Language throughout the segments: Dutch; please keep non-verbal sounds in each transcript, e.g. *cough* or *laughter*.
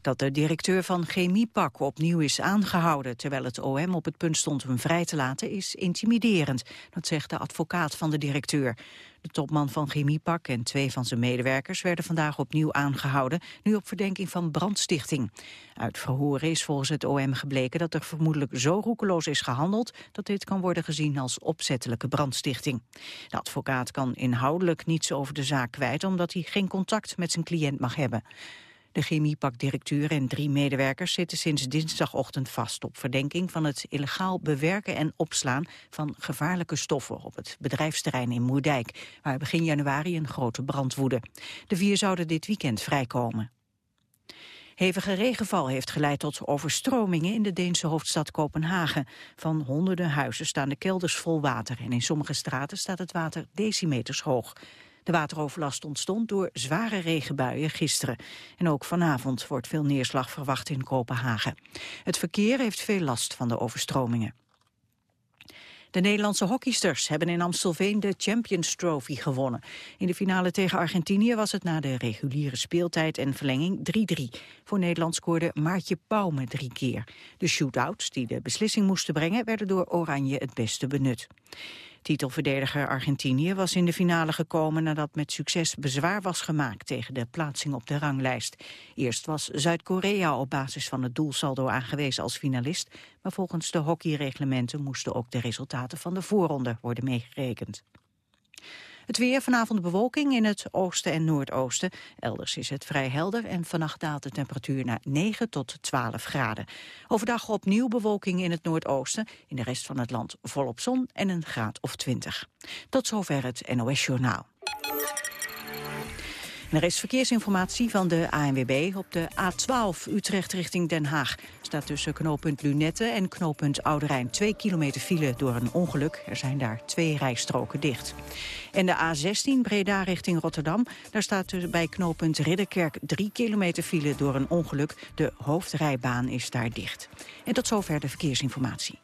Dat de directeur van Chemiepak opnieuw is aangehouden... terwijl het OM op het punt stond hem vrij te laten, is intimiderend. Dat zegt de advocaat van de directeur. De topman van Chemiepak en twee van zijn medewerkers... werden vandaag opnieuw aangehouden, nu op verdenking van brandstichting. Uit verhoren is volgens het OM gebleken dat er vermoedelijk zo roekeloos is gehandeld... dat dit kan worden gezien als opzettelijke brandstichting. De advocaat kan inhoudelijk niets over de zaak kwijt... omdat hij geen contact met zijn cliënt mag hebben. De chemiepakdirecteur en drie medewerkers zitten sinds dinsdagochtend vast op verdenking van het illegaal bewerken en opslaan van gevaarlijke stoffen op het bedrijfsterrein in Moerdijk, waar begin januari een grote brand woedde. De vier zouden dit weekend vrijkomen. Hevige regenval heeft geleid tot overstromingen in de Deense hoofdstad Kopenhagen. Van honderden huizen staan de kelders vol water en in sommige straten staat het water decimeters hoog. De wateroverlast ontstond door zware regenbuien gisteren. En ook vanavond wordt veel neerslag verwacht in Kopenhagen. Het verkeer heeft veel last van de overstromingen. De Nederlandse hockeysters hebben in Amstelveen de Champions Trophy gewonnen. In de finale tegen Argentinië was het na de reguliere speeltijd en verlenging 3-3. Voor Nederland scoorde Maartje Pauwme drie keer. De shootouts die de beslissing moesten brengen werden door Oranje het beste benut. Titelverdediger Argentinië was in de finale gekomen nadat met succes bezwaar was gemaakt tegen de plaatsing op de ranglijst. Eerst was Zuid-Korea op basis van het doelsaldo aangewezen als finalist, maar volgens de hockeyreglementen moesten ook de resultaten van de voorronde worden meegerekend. Het weer vanavond bewolking in het oosten en noordoosten. Elders is het vrij helder en vannacht daalt de temperatuur naar 9 tot 12 graden. Overdag opnieuw bewolking in het noordoosten. In de rest van het land volop zon en een graad of 20. Tot zover het NOS Journaal. Er is verkeersinformatie van de ANWB op de A12 Utrecht richting Den Haag staat tussen knooppunt Lunette en knooppunt Oude 2 kilometer file door een ongeluk. Er zijn daar twee rijstroken dicht. En de A16 Breda richting Rotterdam. Daar staat bij knooppunt Ridderkerk 3 kilometer file door een ongeluk. De hoofdrijbaan is daar dicht. En tot zover de verkeersinformatie.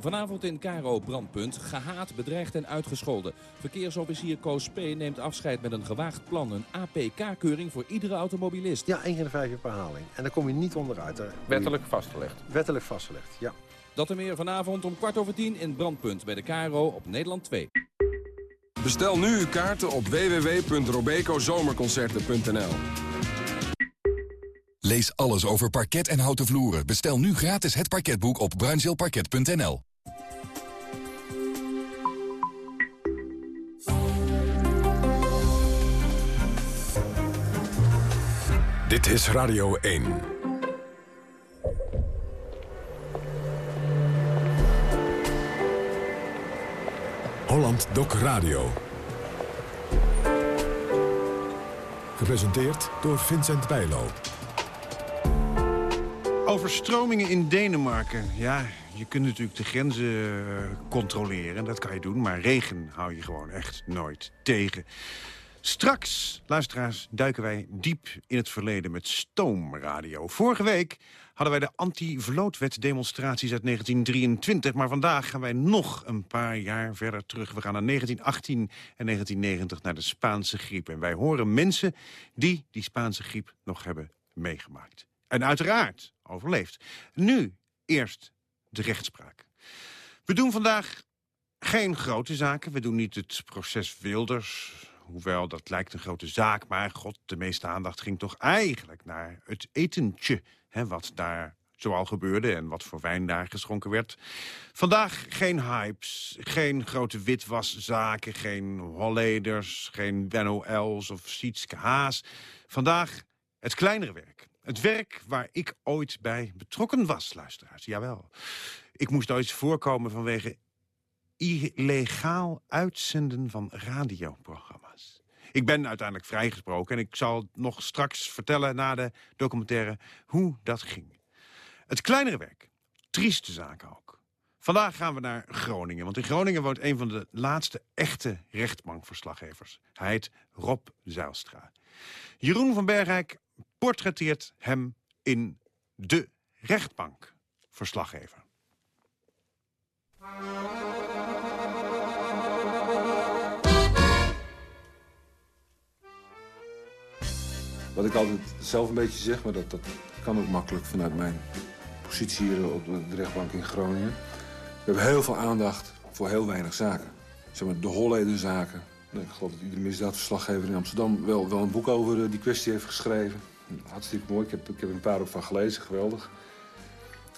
Vanavond in Caro Brandpunt, gehaat, bedreigd en uitgescholden. Verkeersofficier Koos P. neemt afscheid met een gewaagd plan. Een APK-keuring voor iedere automobilist. Ja, één keer de vijf jaar per haling. En daar kom je niet onderuit. Wettelijk vastgelegd. Wettelijk vastgelegd, ja. Dat en meer vanavond om kwart over tien in Brandpunt bij de Caro op Nederland 2. Bestel nu uw kaarten op www.robecozomerconcerten.nl Lees alles over parket en houten vloeren. Bestel nu gratis het parketboek op bruinzeelparket.nl. Dit is Radio 1. Holland Doc Radio. Gepresenteerd door Vincent Bijlo. Overstromingen in Denemarken. Ja, je kunt natuurlijk de grenzen eh, controleren. Dat kan je doen, maar regen hou je gewoon echt nooit tegen. Straks, luisteraars, duiken wij diep in het verleden met stoomradio. Vorige week hadden wij de anti-vlootwet-demonstraties uit 1923... maar vandaag gaan wij nog een paar jaar verder terug. We gaan naar 1918 en 1990 naar de Spaanse griep. En wij horen mensen die die Spaanse griep nog hebben meegemaakt. En uiteraard overleefd. Nu eerst de rechtspraak. We doen vandaag geen grote zaken. We doen niet het proces Wilders Hoewel, dat lijkt een grote zaak, maar god, de meeste aandacht ging toch eigenlijk naar het etentje. Hè, wat daar zoal gebeurde en wat voor wijn daar geschonken werd. Vandaag geen hypes, geen grote witwaszaken, geen Holleders, geen Benno Els of Sietske Haas. Vandaag het kleinere werk. Het werk waar ik ooit bij betrokken was, luisteraars, jawel. Ik moest ooit voorkomen vanwege illegaal uitzenden van radioprogramma's. Ik ben uiteindelijk vrijgesproken en ik zal nog straks vertellen na de documentaire hoe dat ging. Het kleinere werk, trieste zaken ook. Vandaag gaan we naar Groningen, want in Groningen woont een van de laatste echte rechtbankverslaggevers. Hij heet Rob Zijlstra. Jeroen van Bergijk portretteert hem in de rechtbank verslaggever. Wat ik altijd zelf een beetje zeg, maar dat, dat kan ook makkelijk vanuit mijn positie hier op de rechtbank in Groningen. We hebben heel veel aandacht voor heel weinig zaken. Zeg maar, de Holledenzaken. Ik geloof dat iedere misdaadverslaggever in Amsterdam wel, wel een boek over eh, die kwestie heeft geschreven. Hartstikke mooi, ik heb, ik heb een paar ook van gelezen, geweldig.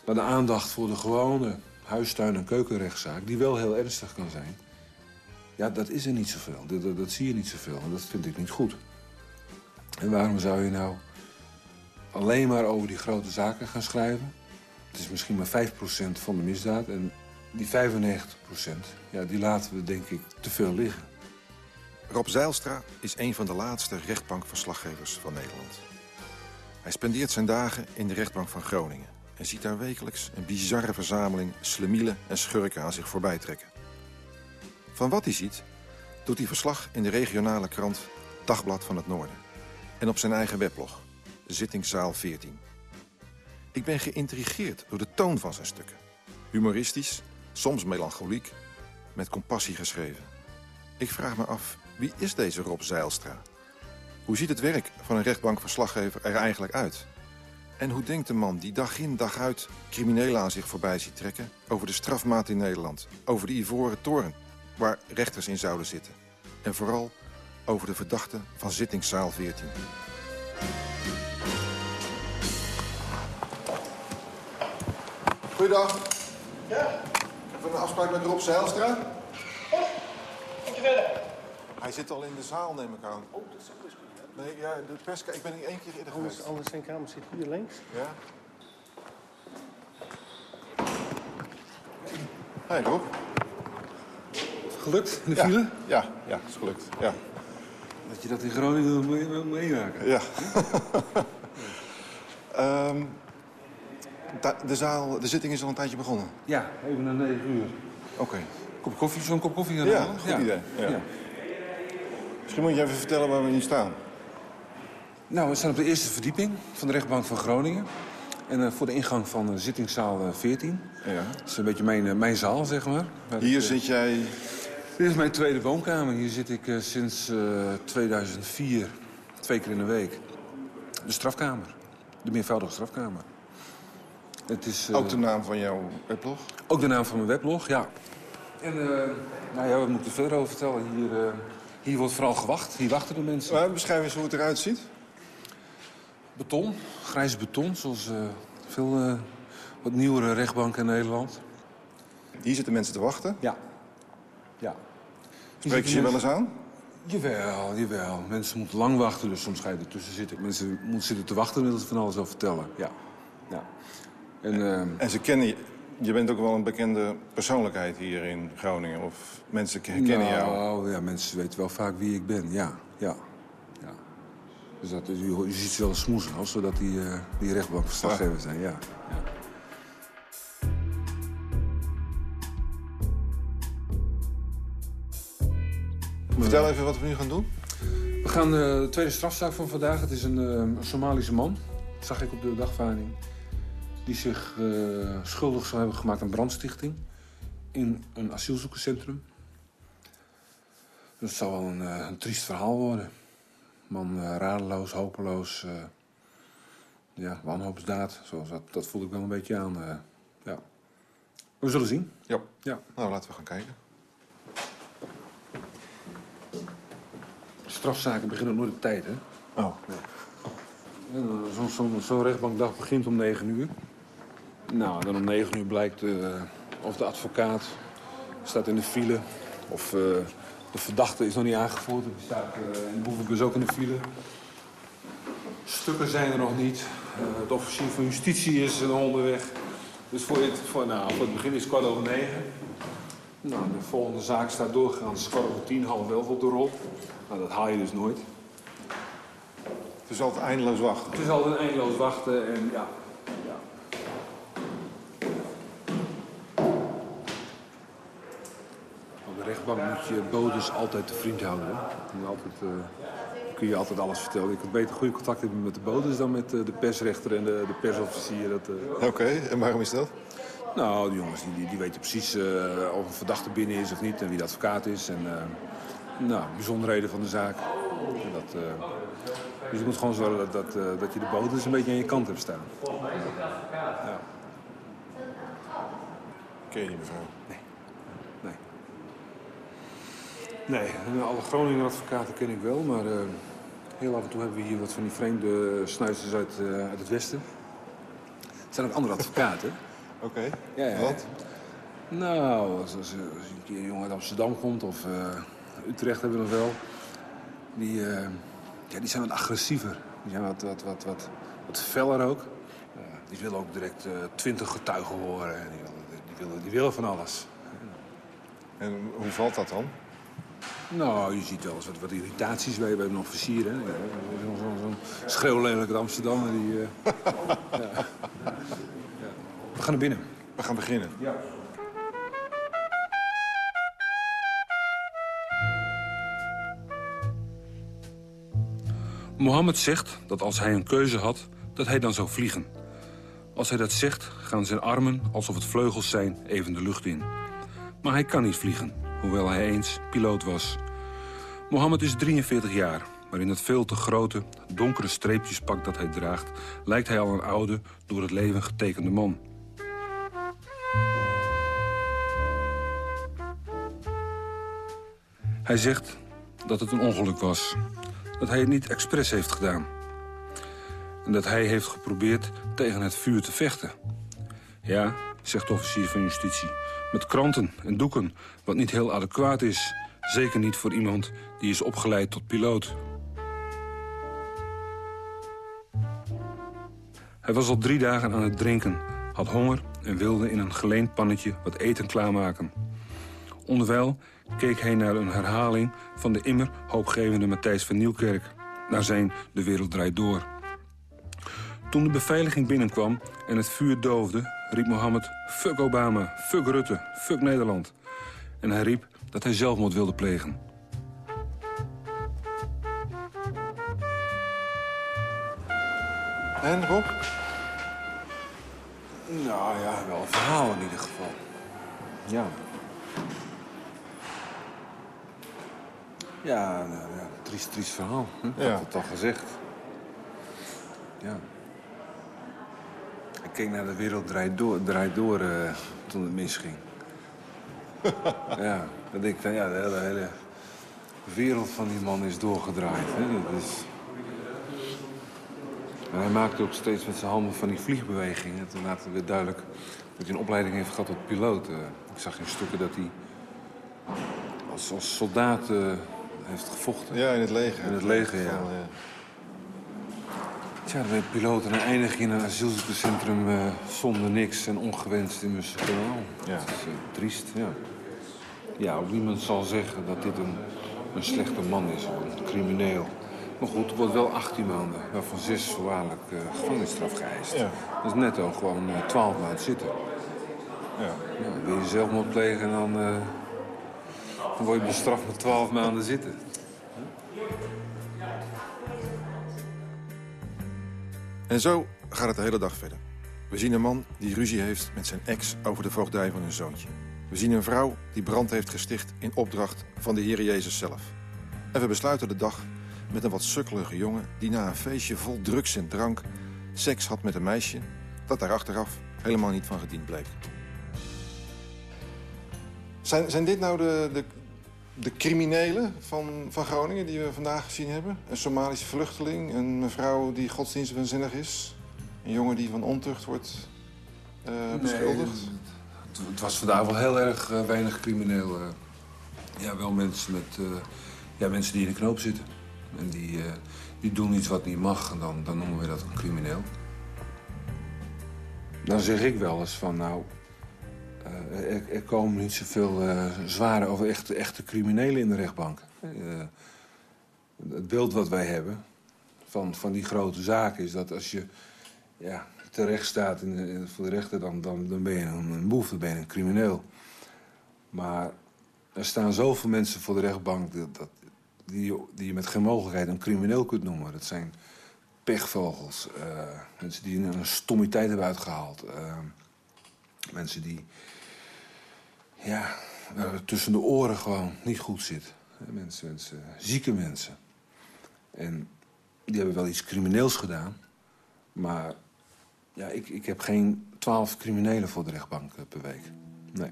Maar de aandacht voor de gewone huistuin- en keukenrechtszaak, die wel heel ernstig kan zijn... ja, dat is er niet zoveel. Dat, dat, dat zie je niet zoveel en dat vind ik niet goed. En waarom zou je nou alleen maar over die grote zaken gaan schrijven? Het is misschien maar 5% van de misdaad. En die 95%, ja, die laten we denk ik te veel liggen. Rob Zeilstra is een van de laatste rechtbankverslaggevers van Nederland. Hij spendeert zijn dagen in de rechtbank van Groningen... en ziet daar wekelijks een bizarre verzameling slemielen en schurken aan zich voorbij trekken. Van wat hij ziet, doet hij verslag in de regionale krant Dagblad van het Noorden... en op zijn eigen weblog, Zittingszaal 14. Ik ben geïntrigeerd door de toon van zijn stukken. Humoristisch, soms melancholiek, met compassie geschreven. Ik vraag me af, wie is deze Rob Zeilstra? Hoe ziet het werk van een rechtbankverslaggever er eigenlijk uit? En hoe denkt de man die dag in dag uit criminelen aan zich voorbij ziet trekken... over de strafmaat in Nederland, over de Ivoren Toren... waar rechters in zouden zitten. En vooral over de verdachte van zittingszaal 14. Goeiedag. Ja? Even een afspraak met Rob Zeilstra. Komt u verder? Hij zit al in de zaal, neem ik aan. Oh, dat is best goed. Nee, ja, de pers... Ik ben hier één keer eerder Anders, geweest. anders zijn kamer zit hier links. Ja? Hey Rob. Gelukt in de Ja, file? ja, ja, is gelukt. Ja. Dat je dat in Groningen moet moet meemaken. ja. *laughs* Ehm, de, zaal, de zitting is al een tijdje begonnen. Ja, even na negen uur. Oké. Kop koffie, zo'n kop koffie gaan Ja, halen? goed idee. Ja. Misschien moet je even vertellen waar we nu staan. Nou, we staan op de eerste verdieping van de rechtbank van Groningen. En eh, voor de ingang van de zittingszaal eh, 14. Ja. Dat is een beetje mijn, eh, mijn zaal, zeg maar. Ik, Hier eh, zit jij... Dit is mijn tweede woonkamer. Hier zit ik eh, sinds eh, 2004, twee keer in de week. De strafkamer. De meervoudige strafkamer. Het is, eh, Ook de naam van jouw weblog? ook de naam van mijn weblog, ja. En eh, nou ja, wat moet ik er verder over vertellen? Hier, eh, hier wordt vooral gewacht. Hier wachten de mensen. Beschrijf eens hoe het eruit ziet. Beton, grijs beton, zoals eh, veel eh, wat nieuwere rechtbanken in Nederland. Hier zitten mensen te wachten. Ja. Ja. Spreek je je wel eens aan? Jawel, jawel. Mensen moeten lang wachten, dus soms ga je ertussen zitten. Mensen moeten zitten te wachten en dat van alles over vertellen. Ja. ja. En, ehm, En ze kennen je. Je bent ook wel een bekende persoonlijkheid hier in Groningen. Of mensen herkennen jou. nou, ja, mensen weten wel vaak wie ik ben, ja. ja. ja. Dus dat, je, je ziet ze wel smoesen, als zodat die, eh die rechtbankverslaggevers zijn, ja. ja. Vertel even wat we nu gaan doen. We gaan eh, de tweede strafzaak van vandaag. Het is een, eh, Somalische man, zag ik op de dagvaarding. Die zich eh, schuldig zou hebben gemaakt aan brandstichting. In een asielzoekerscentrum. Dat zal wel een, eh, een triest verhaal worden. Man eh, radeloos, hopeloos. ja, wanhoopsdaad. Zoals dat, dat voelde ik wel een beetje aan. ja. We zullen zien. Ja. Ja. Nou, laten we gaan kijken. Strafzaken beginnen nooit op tijd, hè? Oh. Ja, Zo'n zo, zo'n rechtbankdag begint om 9 uur. Nou, dan om 9 uur blijkt eh, of de advocaat staat in de file... of eh, de verdachte is nog niet aangevoerd. Die staat eh, in de boevenbus ook in de file. Stukken zijn er nog niet. De officier van justitie is onderweg. Dus voor het, voor, nou, voor het begin is het kwart over negen. Nou, de volgende zaak staat doorgegaan. Het is kwart over tien, half elf op de rol. Nou, dat haal je dus nooit. Het is altijd eindeloos wachten. Het is altijd eindeloos wachten en ja. Rechtbank moet je bodes altijd te vriend houden. Je altijd, eh, kun je altijd alles vertellen. Je kunt beter goede contact hebben met de bodes dan met eh, de persrechter en de, de persofficier. Eh, Oké, en waarom is dat? Nou, die jongens die, die, weten precies of een verdachte binnen is of niet en wie de advocaat is. En nou, bijzonderheden van de zaak. En dat, dus je moet gewoon zorgen dat, dat, dat je de bodes een beetje aan je kant hebt staan. Ja. Ken je die mevrouw? Nee, en alle Groninger advocaten ken ik wel, maar eh, heel af en toe hebben we hier wat van die vreemde snuiters uit, eh, uit het westen. Het zijn ook andere advocaten. *laughs* Oké. Ja, ja. Wat? Nou, als, als, als een keer een jongen uit Amsterdam komt of eh, Utrecht hebben we nog wel. Die, ja, die zijn wat agressiever. Die zijn wat, wat, wat, wat, wat feller ook. Die willen ook direct twintig getuigen horen. En die, willen, die, willen, die willen van alles. En hoe valt dat dan? Nou, je ziet wel eens wat, wat irritaties bij, bij een officier. hè. Ja, Zo'n zo, zo'n schreeuwlelijke Amsterdammer. Die, eh, ja. *laughs* Ja. We gaan naar binnen. We gaan beginnen. Ja. Mohammed zegt dat als hij een keuze had, dat hij dan zou vliegen. Als hij dat zegt, gaan zijn armen, alsof het vleugels zijn, even de lucht in. Maar hij kan niet vliegen, hoewel hij eens piloot was. Mohammed is 43 jaar, maar in het veel te grote, donkere streepjespak dat hij draagt... lijkt hij al een oude, door het leven getekende man. Hij zegt dat het een ongeluk was. Dat hij het niet expres heeft gedaan. En dat hij heeft geprobeerd tegen het vuur te vechten. Ja, zegt de officier van justitie. Met kranten en doeken, wat niet heel adequaat is. Zeker niet voor iemand die is opgeleid tot piloot. Hij was al drie dagen aan het drinken, had honger en wilde in een geleend pannetje wat eten klaarmaken. Onderwijl keek hij naar een herhaling van de immer hoopgevende Matthijs van Nieuwkerk... naar zijn De Wereld Draait Door. Toen de beveiliging binnenkwam en het vuur doofde... riep Mohammed, fuck Obama, fuck Rutte, fuck Nederland. En hij riep dat hij zelfmoord wilde plegen. En Rob? Nou ja, wel een verhaal in ieder geval. Ja. Ja, nou, ja triest, triest verhaal. Hm? Ik Ja. had het al gezegd. Ja. Ik keek naar de wereld draait door, draait door eh, toen het misging. *laughs* ja, dan denk ik van ja, de hele, hele wereld van die man is doorgedraaid. Hè? Dat is... En hij maakte ook steeds met zijn handen van die vliegbewegingen. Toen later werd duidelijk dat hij een opleiding heeft gehad tot piloot. Eh, Ik zag in stukken dat hij als, als soldaat eh, heeft gevochten. Ja, in het leger. In het leger, ja. Tja, dan ben je piloot en dan eindig je in een asielzoekerscentrum eh, zonder niks en ongewenst in Musselkanaal. Ja. Dat is eh, triest, ja. Ja, ook niemand zal zeggen dat dit een, een slechte man is, of een crimineel. Maar goed, er wordt wel 18 maanden, waarvan 6 voorwaardelijk eh gevangenisstraf geëist. Ja. Dat is netto gewoon eh 12 maanden zitten. Ja. Ja, wil je zelfmoord plegen en dan, dan word je bestraft met 12 maanden zitten. En zo gaat het de hele dag verder. We zien een man die ruzie heeft met zijn ex over de voogdij van hun zoontje. We zien een vrouw die brand heeft gesticht in opdracht van de Heer Jezus zelf. En we besluiten de dag met een wat sukkelige jongen... die na een feestje vol drugs en drank seks had met een meisje... dat daar achteraf helemaal niet van gediend bleek. Zijn, zijn dit nou de, de, de criminelen van, van Groningen die we vandaag gezien hebben? Een Somalische vluchteling, een mevrouw die godsdienstwaanzinnig is... een jongen die van ontucht wordt eh, beschuldigd? Het, het was vandaag wel heel erg eh, weinig crimineel. eh. ja, wel mensen, met, eh, ja, mensen die in de knoop zitten. En die, eh, die doen iets wat niet mag. En dan, dan noemen we dat een crimineel. dan zeg ik wel eens van nou, uh, er, er, komen niet zoveel uh, zware of echte, echte criminelen in de rechtbank. Uh, het beeld wat wij hebben van, van die grote zaken is dat als je ja, terecht staat in de, voor de rechter, dan, dan, dan ben je een, een boef, dan ben je een crimineel. Maar er staan zoveel mensen voor de rechtbank dat, dat, die, die je met geen mogelijkheid een crimineel kunt noemen. Dat zijn pechvogels, mensen die een stommiteit hebben uitgehaald. Mensen die ja, tussen de oren gewoon niet goed zit. Mensen, mensen, zieke mensen. En die hebben wel iets crimineels gedaan. Maar ja, ik, ik heb geen twaalf criminelen voor de rechtbank eh, per week. Nee.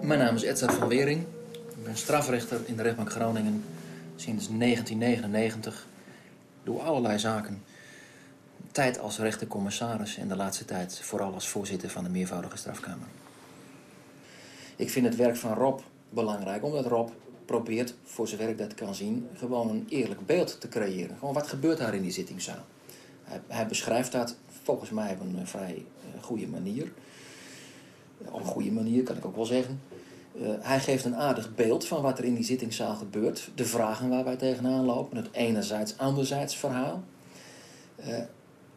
Mijn naam is Edzard van Wering. Ik ben strafrechter in de rechtbank Groningen sinds 1999. Doe allerlei zaken. Tijd als rechtercommissaris en de laatste tijd vooral als voorzitter van de meervoudige strafkamer. Ik vind het werk van Rob belangrijk, omdat Rob probeert, voor zover ik dat kan zien, gewoon een eerlijk beeld te creëren. Gewoon wat gebeurt daar in die zittingszaal. Hij, beschrijft dat volgens mij op een vrij uh, goede manier. Op een goede manier kan ik ook wel zeggen. Hij geeft een aardig beeld van wat er in die zittingszaal gebeurt. De vragen waar wij tegenaan lopen. Het enerzijds, anderzijds verhaal.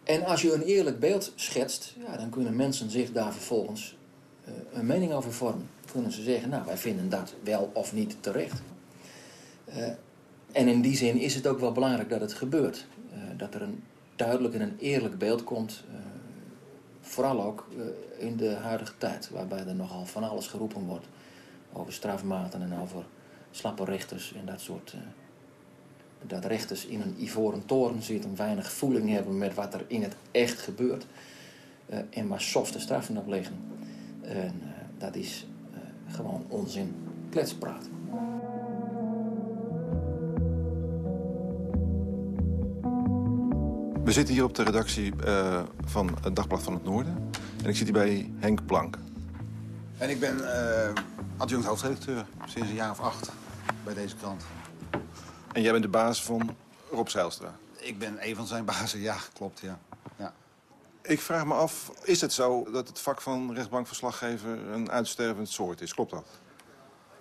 En als je een eerlijk beeld schetst, ja, dan kunnen mensen zich daar vervolgens uh, een mening over vormen. Kunnen ze zeggen, nou, wij vinden dat wel of niet terecht. en in die zin is het ook wel belangrijk dat het gebeurt. dat er een duidelijk en een eerlijk beeld komt. vooral ook in de huidige tijd, waarbij er nogal van alles geroepen wordt over strafmaten en over slappe rechters en dat soort. Dat rechters in een ivoren toren zitten, weinig voeling hebben met wat er in het echt gebeurt. Uh, en maar softe straffen op liggen. En uh, dat is gewoon onzin, kletspraat. We zitten hier op de redactie van het Dagblad van het Noorden. En ik zit hier bij Henk Plank. En ik ben adjunct hoofdredacteur sinds een jaar of acht bij deze krant. En jij bent de baas van Rob Zijlstra? Ik ben een van zijn bazen, ja, klopt, ja. ja. Ik vraag me af, is het zo dat het vak van rechtbankverslaggever een uitstervend soort is? Klopt dat?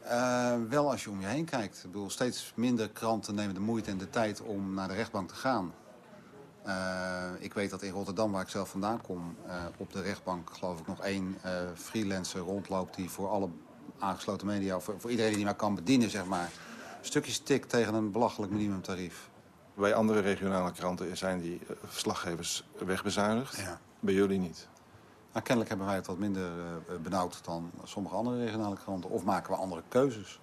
Uh, wel als je om je heen kijkt. Ik bedoel, steeds minder kranten nemen de moeite en de tijd om naar de rechtbank te gaan. Uh, ik weet dat in Rotterdam, waar ik zelf vandaan kom, uh, op de rechtbank geloof ik nog één freelancer rondloopt die voor alle aangesloten media, voor, voor iedereen die maar kan bedienen, zeg maar, stukjes tik tegen een belachelijk minimumtarief. Bij andere regionale kranten zijn die uh, verslaggevers wegbezuinigd. Ja. Bij jullie niet. Nou, kennelijk hebben wij het wat minder uh, benauwd dan sommige andere regionale kranten. Of maken we andere keuzes.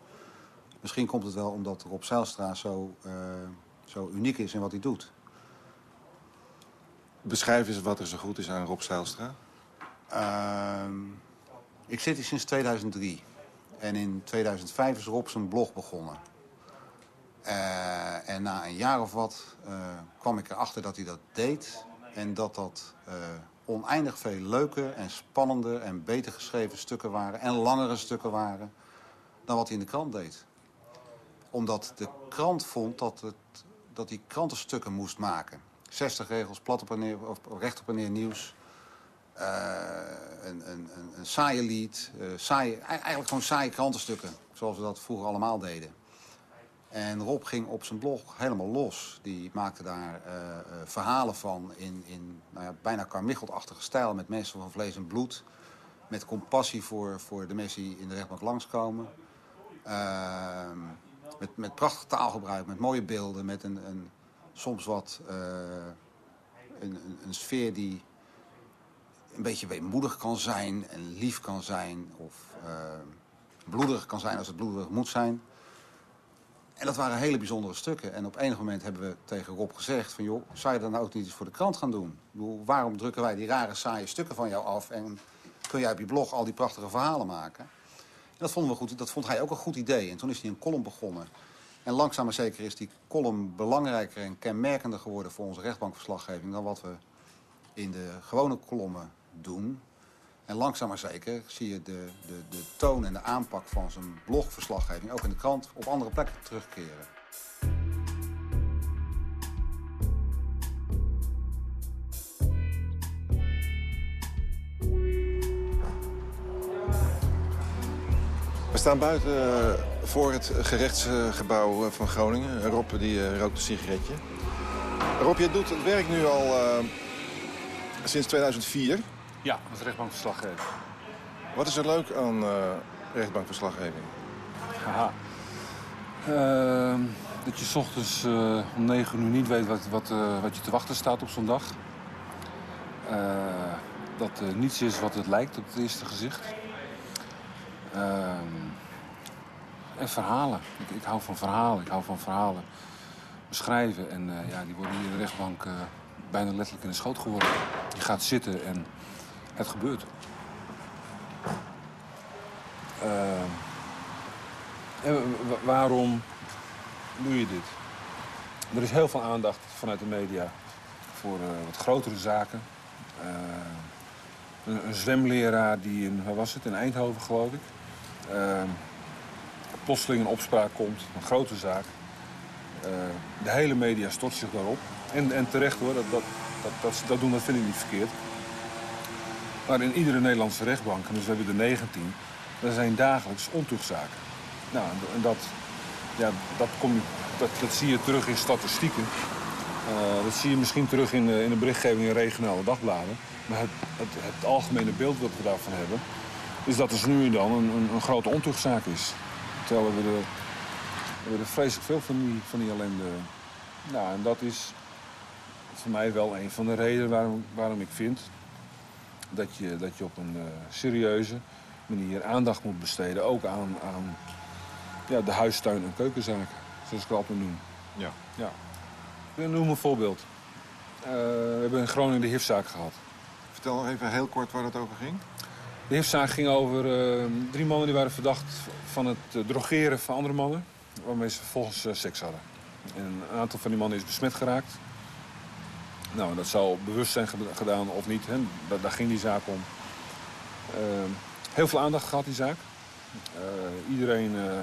Misschien komt het wel omdat Rob Zijlstra zo, uh, zo uniek is in wat hij doet. Beschrijf eens wat er zo goed is aan Rob Zijlstra. Ehm, ik zit hier sinds 2003. En in 2005 is Rob zijn blog begonnen. Uh, en na een jaar of wat uh, kwam ik erachter dat hij dat deed. En dat dat uh, oneindig veel leuke en spannende en beter geschreven stukken waren. En langere stukken waren dan wat hij in de krant deed. Omdat de krant vond dat, het, dat hij krantenstukken moest maken. 60 regels, plat op en neer, of recht op neer nieuws. Een, een, een, saaie lied, saaie, eigenlijk gewoon saaie krantenstukken. Zoals we dat vroeger allemaal deden. En Rob ging op zijn blog helemaal los. Die maakte daar uh, verhalen van in, in nou ja, bijna karmichelachtige stijl... met mensen van vlees en bloed. Met compassie voor, voor de mensen die in de rechtbank langskomen. Ehm, met, met prachtig taalgebruik, met mooie beelden... met een, een soms wat een, een, een sfeer die een beetje weemoedig kan zijn en lief kan zijn. Of uh, bloederig kan zijn als het bloederig moet zijn. En dat waren hele bijzondere stukken. En op enig moment hebben we tegen Rob gezegd van... joh, zou je dan nou ook niet eens voor de krant gaan doen? Ik bedoel, waarom drukken wij die rare saaie stukken van jou af... en kun jij op je blog al die prachtige verhalen maken? En dat vonden we goed. Dat vond hij ook een goed idee. En toen is hij een column begonnen. En langzaam maar zeker is die column belangrijker en kenmerkender geworden... voor onze rechtbankverslaggeving dan wat we in de gewone kolommen doen. En langzaam maar zeker zie je de, de, de toon en de aanpak van zijn blogverslaggeving ook in de krant op andere plekken terugkeren. We staan buiten eh, voor het gerechtsgebouw eh, van Groningen. Rob die eh, rookt een sigaretje. Rob, je doet het werk nu al sinds 2004. Ja, als rechtbankverslaggever. Wat is er leuk aan eh, rechtbankverslaggeving? Haha. Ehm, dat je 's ochtends eh, om 9 uur niet weet wat, wat, eh, wat je te wachten staat op zo'n dag. Dat er niets is wat het lijkt op het eerste gezicht. Ehm, en verhalen. Ik, ik hou van verhalen. Ik hou van verhalen beschrijven. En ja, die worden hier in de rechtbank bijna letterlijk in de schoot geworden. Je gaat zitten en het gebeurt. Ehm, waarom doe je dit? Er is heel veel aandacht vanuit de media voor eh, wat grotere zaken. Eh, een, zwemleraar die in, waar was het, in Eindhoven geloof ik. eh, plotseling een opspraak komt, een grote zaak. De hele media stort zich daarop. En, en terecht hoor, dat, dat, dat, dat, dat doen, dat vind ik niet verkeerd. Maar in iedere Nederlandse rechtbank, en dus we hebben er 19, er zijn dagelijks ontuchtzaken. Nou, en- dat, ja, dat, dat, zie je terug in statistieken. Eh, dat zie je misschien terug in, de- in de berichtgeving in regionale dagbladen. Maar het, het, het algemene beeld dat we daarvan hebben... is dat er nu en dan een, een, grote ontuchtzaak is. Terwijl we er, we vreselijk veel van die, van die ellende. Nou, en dat is voor mij wel een van de redenen waarom, waarom ik vind... dat je, dat je op een eh, serieuze manier aandacht moet besteden. Ook aan, aan ja, de huistuin- en keukenzaken, zoals ik het altijd noem. Ja. ja. Ik noem een voorbeeld. Eh, we hebben in Groningen de hifzaak gehad. Vertel nog even heel kort waar het over ging. De hifzaak ging over eh, drie mannen die waren verdacht van het eh, drogeren van andere mannen. Waarmee ze vervolgens eh, seks hadden. En een aantal van die mannen is besmet geraakt. Nou, dat zou bewust zijn ged- gedaan of niet. Hè. Daar, ging die zaak om. Eh, heel veel aandacht gehad, die zaak. Eh, iedereen... eh,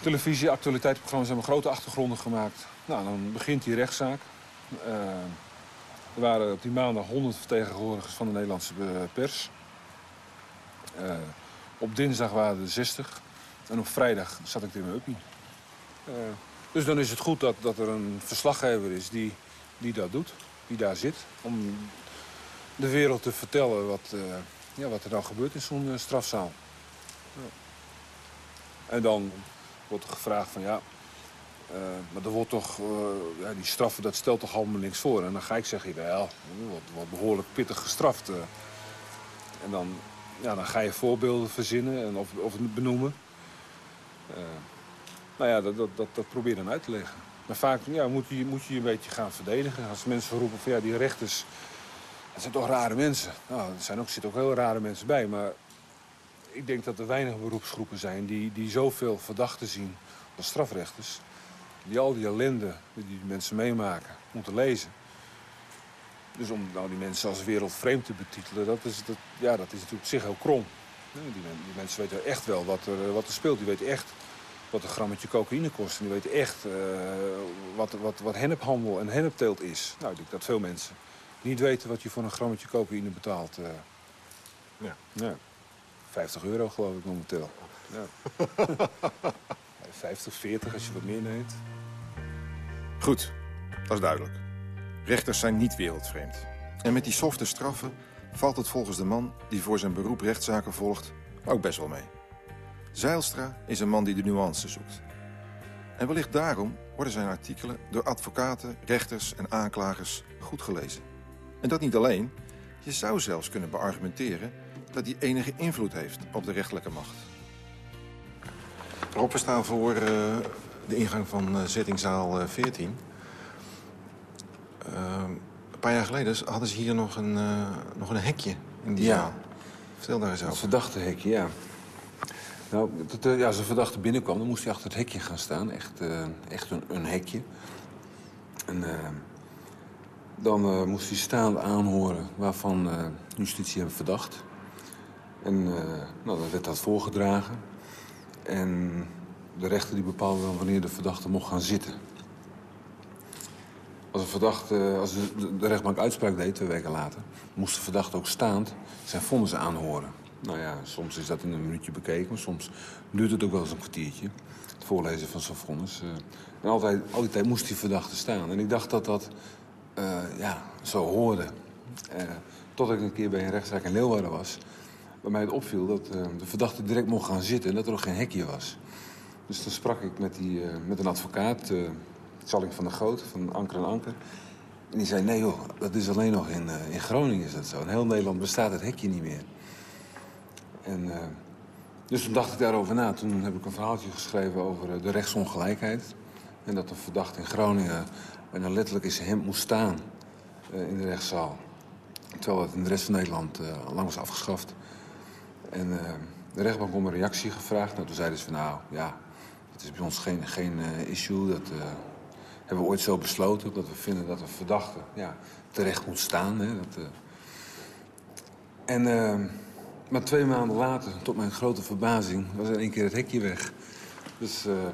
televisie, actualiteitsprogramma's hebben grote achtergronden gemaakt. Nou, dan begint die rechtszaak. Eh, er waren op die maandag 100 vertegenwoordigers van de Nederlandse pers. Op dinsdag waren er 60. En op vrijdag zat ik er in mijn uppie. Dus dan is het goed dat, dat er een verslaggever is die, die dat doet. Die daar zit. Om de wereld te vertellen wat, eh, ja, wat er nou gebeurt in zo'n eh, strafzaal. Ja. En dan wordt er gevraagd van ja... eh, maar er wordt toch, ja, die straffen, dat stelt toch allemaal niks voor. En dan ga ik zeggen, wel, er wordt, behoorlijk pittig gestraft. En dan, ja, dan ga je voorbeelden verzinnen en of, of benoemen. Nou ja, dat, dat, dat, dat probeer dan uit te leggen. Maar vaak ja, moet, je, moet je een beetje gaan verdedigen. Als mensen roepen van ja, die rechters, dat zijn toch rare mensen. Nou, er zijn ook, zitten ook heel rare mensen bij. Maar ik denk dat er weinig beroepsgroepen zijn die, die zoveel verdachten zien als strafrechters. Die al die ellende die die mensen meemaken, moeten lezen. Dus om nou die mensen als wereldvreemd te betitelen, dat is, dat, ja, dat is natuurlijk op zich heel krom. Die, die mensen weten echt wel wat er, wat er speelt. Die weten echt wat een grammetje cocaïne kost. En die weten echt eh, wat, wat, wat hennephandel en hennepteelt is. Nou, ik denk dat veel mensen niet weten wat je voor een grammetje cocaïne betaalt. eh. Ja. ja. 50 euro geloof ik momenteel. Ja. *laughs* 50, 40 als je wat meer neemt. Goed, dat is duidelijk. Rechters zijn niet wereldvreemd. En met die softe straffen valt het volgens de man die voor zijn beroep rechtszaken volgt ook best wel mee. Zeilstra is een man die de nuance zoekt. En wellicht daarom worden zijn artikelen door advocaten, rechters en aanklagers goed gelezen. En dat niet alleen. Je zou zelfs kunnen beargumenteren dat hij enige invloed heeft op de rechterlijke macht. Rob, we staan voor eh, de ingang van eh, zittingzaal eh, 14. Ehm, een paar jaar geleden hadden ze hier nog een, eh, nog een hekje in die Ja. zaal. Vertel daar eens over. verdachte hekje, ja. Nou, dat, eh, ja, als een verdachte binnenkwam, dan moest hij achter het hekje gaan staan. Echt, eh, echt een, een hekje. En eh, dan moest hij staande aanhoren waarvan justitie hem verdacht. En nou, dan werd dat voorgedragen. En de rechter die bepaalde dan wanneer de verdachte mocht gaan zitten. Als, een verdachte, als de, de rechtbank uitspraak deed, twee weken later... moest de verdachte ook staand zijn vonnis aanhoren. Nou ja, soms is dat in een minuutje bekeken, maar soms duurt het ook wel eens een kwartiertje. Het voorlezen van zo'n vonnis. eh. en altijd, moest die verdachte staan. En ik dacht dat dat eh, ja, zo hoorde. Eh, tot ik een keer bij een rechtszaak in Leeuwarden was. Waar mij het opviel dat de verdachte direct mocht gaan zitten en dat er ook geen hekje was. Dus toen sprak ik met, die, met een advocaat, uh, van der Goot, van Anker en Anker. En die zei, nee joh, dat is alleen nog in, in Groningen is dat zo. In heel Nederland bestaat het hekje niet meer. En, uh, dus toen dacht ik daarover na. Toen heb ik een verhaaltje geschreven over uh, de rechtsongelijkheid. En dat een verdachte in Groningen en letterlijk zijn hemd moest staan uh, in de rechtszaal. Terwijl het in de rest van Nederland al lang was afgeschaft. En de rechtbank om een reactie gevraagd. Nou, toen zeiden ze van nou, ja, het is bij ons geen, geen issue. Dat hebben we ooit zo besloten. Dat we vinden dat een verdachte ja, terecht moet staan. Hè, dat, en... Maar twee maanden later, tot mijn grote verbazing, was in één keer het hekje weg. Dus, uh...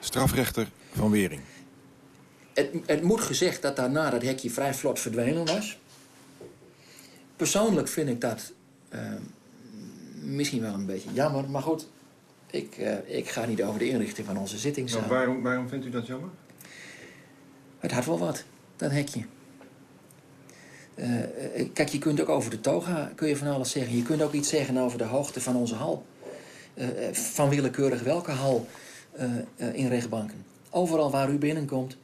Strafrechter Van Wering. Het, het, moet gezegd dat daarna dat hekje vrij vlot verdwenen was. Persoonlijk vind ik dat uh, misschien wel een beetje jammer. Maar goed, ik, uh, ik ga niet over de inrichting van onze zittingzaal. Nou, waarom, waarom vindt u dat jammer? Het had wel wat, dat hekje. Uh, kijk, je kunt ook over de toga kun je van alles zeggen. Je kunt ook iets zeggen over de hoogte van onze hal. Uh, van willekeurig welke hal uh, in rechtbanken. Overal waar u binnenkomt.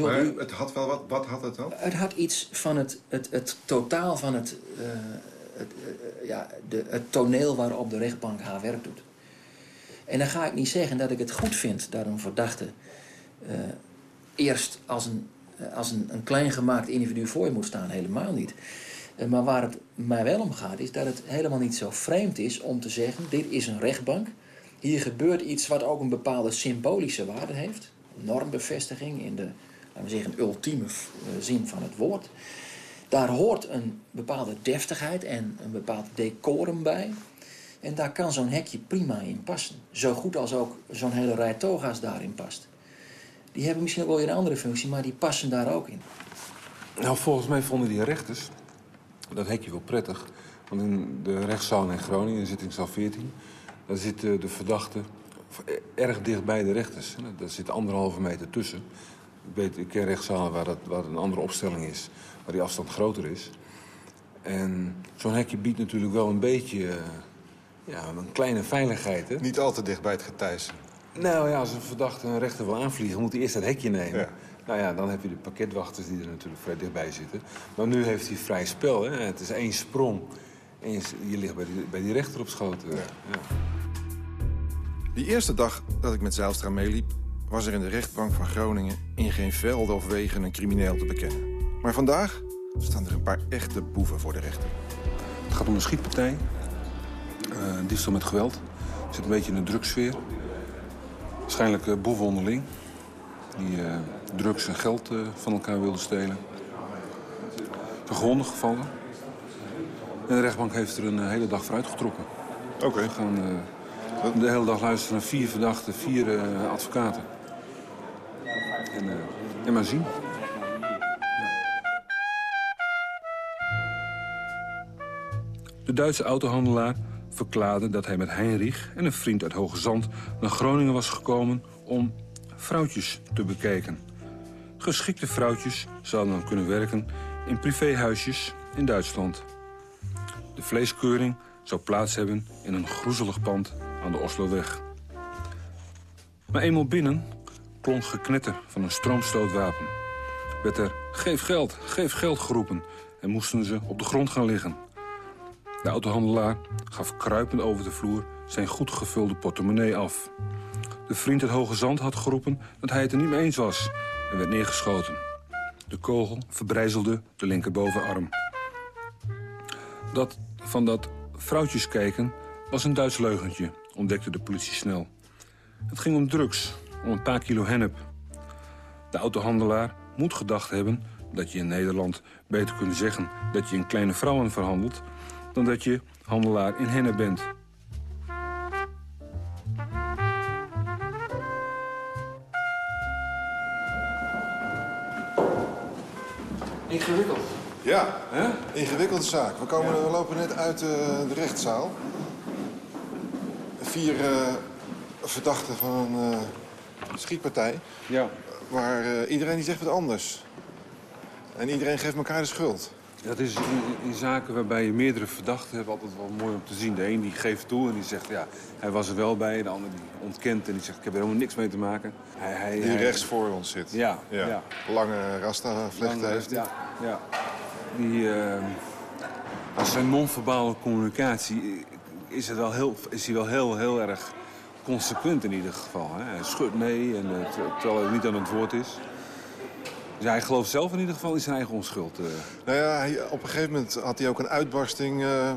Maar u, het had wel wat. Wat had het dan? Het had iets van het, het, het totaal van het, het, ja, de, het toneel waarop de rechtbank haar werk doet. En dan ga ik niet zeggen dat ik het goed vind dat een verdachte eerst als een als een, een klein gemaakt individu voor je moet staan. Helemaal niet. Maar waar het mij wel om gaat, is dat het helemaal niet zo vreemd is om te zeggen: dit is een rechtbank. Hier gebeurt iets wat ook een bepaalde symbolische waarde heeft. Normbevestiging in de, laten we zeggen, ultieme zin van het woord. Daar hoort een bepaalde deftigheid en een bepaald decorum bij. En daar kan zo'n hekje prima in passen. Zo goed als ook zo'n hele rij toga's daarin past. Die hebben misschien ook wel weer een andere functie, maar die passen daar ook in. Nou, volgens mij vonden die rechters dat hekje wel prettig. Want in de rechtszaal in Groningen, in zittingszaal 14... daar zit de verdachte erg dicht bij de rechters. Daar zit anderhalve meter tussen. Ik, weet, ik ken rechtszalen waar, dat, waar een andere opstelling is, waar die afstand groter is. En zo'n hekje biedt natuurlijk wel een beetje uh, ja, een kleine veiligheid. Hè? Niet al te dicht bij het getijs. Nou ja, als een verdachte een rechter wil aanvliegen, moet hij eerst dat hekje nemen. Ja. Nou ja, dan heb je de pakketwachters die er natuurlijk vrij dichtbij zitten. Maar nu heeft hij vrij spel. Hè? Het is één sprong en je, je ligt bij die, bij die rechter op schoot. Ja. Ja. Die eerste dag dat ik met Zijlstra meeliep... was er in de rechtbank van Groningen in geen velden of wegen een crimineel te bekennen. Maar vandaag staan er een paar echte boeven voor de rechter. Het gaat om een schietpartij. Uh, diefstal met geweld. Er zit een beetje in een drugsfeer. Waarschijnlijk uh, boeven onderling. Die uh, drugs en geld uh, van elkaar wilden stelen. Gewonden gevallen. En de rechtbank heeft er een hele dag voor uitgetrokken. Oké. Okay. We gaan de hele dag luisteren naar vier verdachten, vier advocaten. En, en maar zien. De Duitse autohandelaar verklaarde dat hij met Heinrich en een vriend uit Hoge Zand naar Groningen was gekomen om vrouwtjes te bekijken. Geschikte vrouwtjes zouden dan kunnen werken in privéhuisjes in Duitsland. De vleeskeuring zou plaats hebben in een groezelig pand aan de Osloweg. Maar eenmaal binnen klonk geknetter van een stroomstootwapen. Werd er geef geld, geef geld geroepen en moesten ze op de grond gaan liggen. De autohandelaar gaf kruipend over de vloer zijn goed gevulde portemonnee af. De vriend uit Hoge Zand had geroepen dat hij het er niet mee eens was en werd neergeschoten. De kogel verbrijzelde de linkerbovenarm. Dat van dat vrouwtjes kijken was een Duits leugentje, ontdekte de politie snel. Het ging om drugs, om een paar kilo hennep. De autohandelaar moet gedacht hebben dat je in Nederland beter kunt zeggen dat je een kleine vrouwen verhandelt dan dat je handelaar in hennep bent. Ingewikkeld. Ja, ingewikkelde zaak. We, komen, we lopen net uit eh, de rechtszaal. Vier eh, verdachten van een eh, schietpartij. Ja. Waar eh, iedereen die zegt wat anders. En iedereen geeft elkaar de schuld. Dat is in, in zaken waarbij je meerdere verdachten hebt altijd wel mooi om te zien. De een die geeft toe en die zegt, ja, hij was er wel bij. De ander die ontkent en die zegt, ik heb er helemaal niks mee te maken. Hij, hij, Die hij- rechts voor ons zit. Ja, ja. Lange rasta-vlechten heeft hij. Ja, ja. Die, eh, als zijn non-verbale communicatie is, het wel heel, is hij wel heel, heel erg consequent in ieder geval. Hè? Hij schudt nee, en, eh, ter- terwijl hij niet aan het woord is. Dus hij gelooft zelf in ieder geval in zijn eigen onschuld. eh. Nou ja, hij- op een gegeven moment had hij ook een uitbarsting... eh,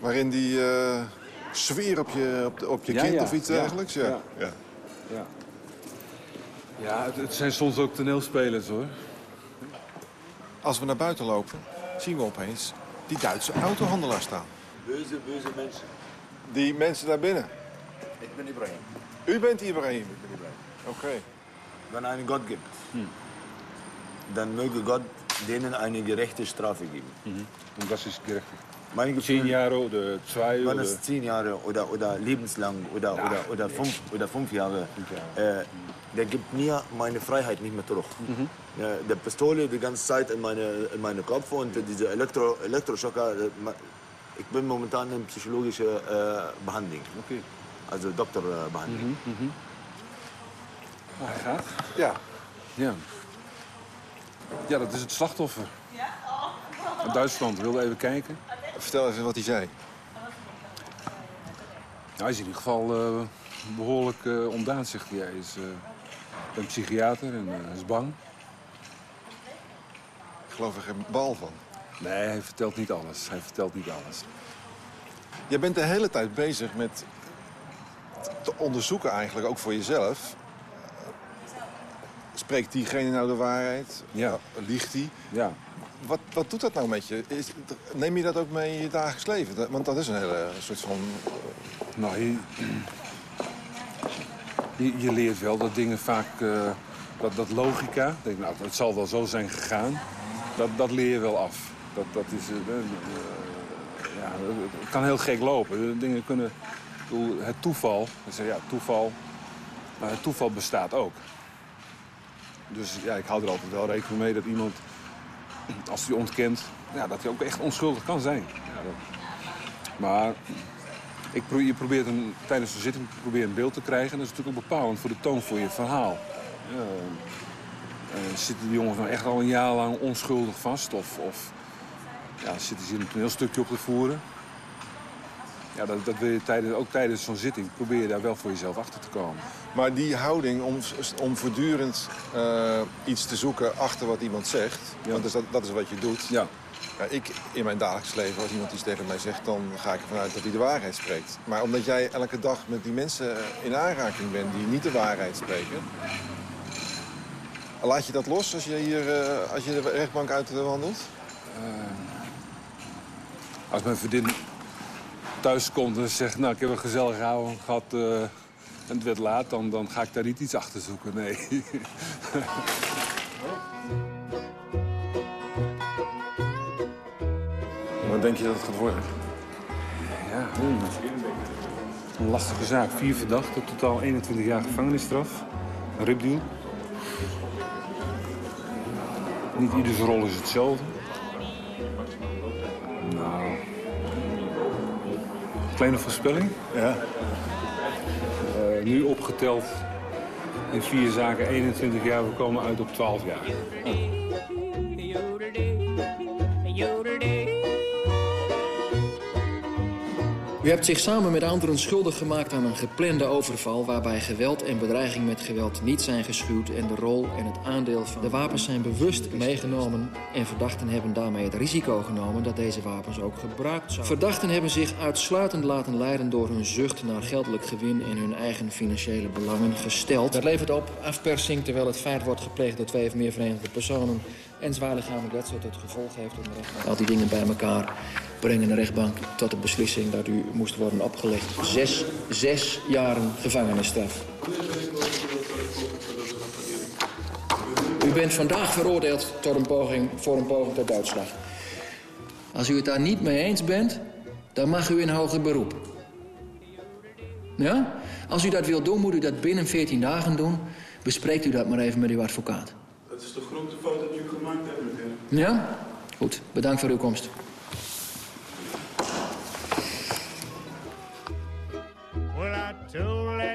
waarin hij eh sfeer op je, op, de- op je Ja, kind ja, of iets dergelijks. Ja. ja. Ja. Ja, ja het, het zijn soms ook toneelspelers hoor. Als we naar buiten lopen, zien we opeens die Duitse autohandelaar staan. Böse, böse mensen. Die mensen daar binnen. Ik ben Ibrahim. U bent Ibrahim? Ik ben Ibrahim. Oké. Wenn einen Gott gibt, dann möge Gott denen eine gerechte Strafe geben. Und das ist gerecht. Mein Gefühl, Zehn Jahre oder zwei oder... es zehn Jahre oder, oder lebenslang oder, oder, oder, fünf, oder fünf Jahre, äh, der gibt mir meine Freiheit nicht mehr zurück. Ja, der Pistole die ganze Zeit in meine, in meine Kopf und diese Elektro, Elektroschocker, äh, ich bin momentan in psychologische äh, Behandlung. Okay. Also Doktorbehandlung. Ah, hij gaat? Ja. Ja. Ja, dat is het slachtoffer. Duitsland wilde even kijken. Vertel even wat hij zei. Hij is in ieder geval eh, behoorlijk eh ontdaan, zegt hij. Hij is eh, een psychiater en eh, hij is bang. Ik geloof er geen bal van. Nee, hij vertelt niet alles. Hij vertelt niet alles. Je bent de hele tijd bezig met te onderzoeken eigenlijk, ook voor jezelf. Spreekt diegene nou de waarheid? Ja. Liegt hij? Ja. Wat, wat doet dat nou met je? Is, neem je dat ook mee in je dagelijks leven? Dat- Want dat is een hele soort van... Nou, je, je, je leert wel dat dingen vaak... eh, dat, dat logica, denk, nou, het zal wel zo zijn gegaan. Dat, dat leer je wel af. Dat, dat is... eh, eh, ja, het kan heel gek lopen. Dingen kunnen... Het toeval, ja, toeval... Maar het toeval bestaat ook. Dus ja, ik hou er altijd wel rekening mee dat iemand, als hij ontkent, ja, dat hij ook echt onschuldig kan zijn. Maar ik je probeert een, tijdens de zitting probeer een beeld te krijgen. En dat is natuurlijk ook bepalend voor de toon voor je verhaal. Eh, zitten die jongens nou echt al een jaar lang onschuldig vast? Of, of ja, zitten ze in een toneelstukje op te voeren? Ja, dat, dat wil je tijdens, ook tijdens zo'n zitting probeer je daar wel voor jezelf achter te komen. Maar die houding om, om voortdurend eh, iets te zoeken achter wat iemand zegt... want dat, dat is wat je doet. Ja. Ja, ik in mijn dagelijks leven, als iemand iets tegen mij zegt... dan ga ik ervan uit dat hij de waarheid spreekt. Maar omdat jij elke dag met die mensen in aanraking bent... die niet de waarheid spreken... laat je dat los als je hier eh, als je de rechtbank uitwandelt? Als mijn vriendin thuis komt en zegt... nou, ik heb een gezellige avond gehad eh, en het werd laat... Dan, dan ga ik daar niet iets achter zoeken, nee. *laughs* Wat denk je dat het gaat worden? Ja, hmm. een lastige zaak. Vier verdachten, totaal 21 jaar gevangenisstraf. Een ripdeal. Niet ieders rol is hetzelfde. Kleine voorspelling. Ja. Eh, nu opgeteld in vier zaken 21 jaar. We komen uit op 12 jaar. U hebt zich samen met anderen schuldig gemaakt aan een geplande overval... waarbij geweld en bedreiging met geweld niet zijn geschuwd... en de rol en het aandeel van de wapens zijn bewust meegenomen... en verdachten hebben daarmee het risico genomen dat deze wapens ook gebruikt zouden. Verdachten hebben zich uitsluitend laten leiden door hun zucht naar geldelijk gewin... en hun eigen financiële belangen gesteld. Dat levert op afpersing terwijl het feit wordt gepleegd door twee of meer verenigde personen... en zwaar lichamelijk letsel tot gevolg heeft rechtbank. Al die dingen bij elkaar brengen de rechtbank tot de beslissing dat u moest worden opgelegd. Zes, zes jaren gevangenisstraf. U bent vandaag veroordeeld tot een poging, voor een poging tot doodslag. Als u het daar niet mee eens bent, dan mag u in hoger beroep. Ja? Als u dat wilt doen, moet u dat binnen 14 dagen doen. Bespreekt u dat maar even met uw advocaat. Dat is de grote fout die u gemaakt hebt, meneer. Ja? Goed, bedankt voor uw komst.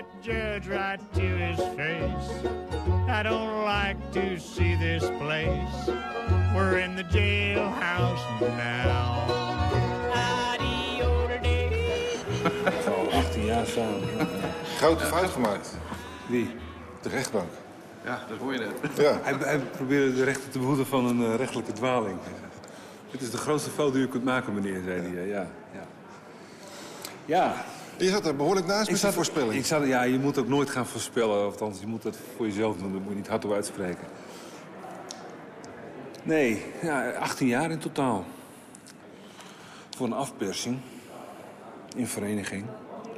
That judge right to his face, I don't like to see this place. We're in the jailhouse now. Al 18 jaar samen. *laughs* Grote fout gemaakt. Wie? De rechtbank. Ja, dat hoor je net. Ja. Hij, hij probeerde de rechter te behoeden van een eh, rechtelijke dwaling. Het is de grootste fout die u kunt maken, meneer, zei hij. Ja, ja. ja. Je zat er behoorlijk naast met zat- voorspelling. Ik zat, ja, je moet ook nooit gaan voorspellen. Althans, je moet dat voor jezelf doen. Daar moet je niet hardop uitspreken. Nee, ja, 18 jaar in totaal. Voor een afpersing. In vereniging.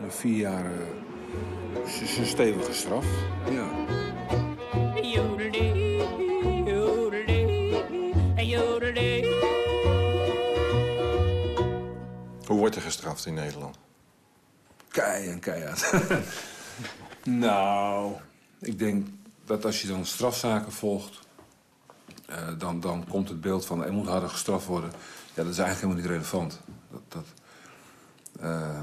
En vier jaar eh, is een stevige straf. Ja. Hoe wordt er gestraft in Nederland? Kei en keihard. *laughs* nou, ik denk dat als je dan strafzaken volgt... eh, dan, dan komt het beeld van er moet harder gestraft worden. Ja, dat is eigenlijk helemaal niet relevant. Dat, dat, eh,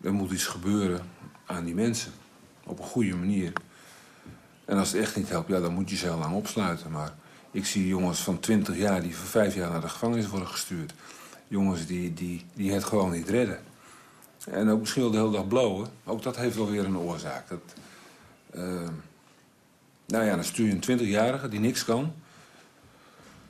er moet iets gebeuren aan die mensen. Op een goede manier. En als het echt niet helpt, ja, dan moet je ze heel lang opsluiten. Maar ik zie jongens van 20 jaar die voor vijf jaar naar de gevangenis worden gestuurd. Jongens die, die, die het gewoon niet redden. En ook misschien wel de hele dag blowen. Ook dat heeft wel weer een oorzaak. Dat, eh, nou ja, dan stuur je een 20-jarige die niks kan.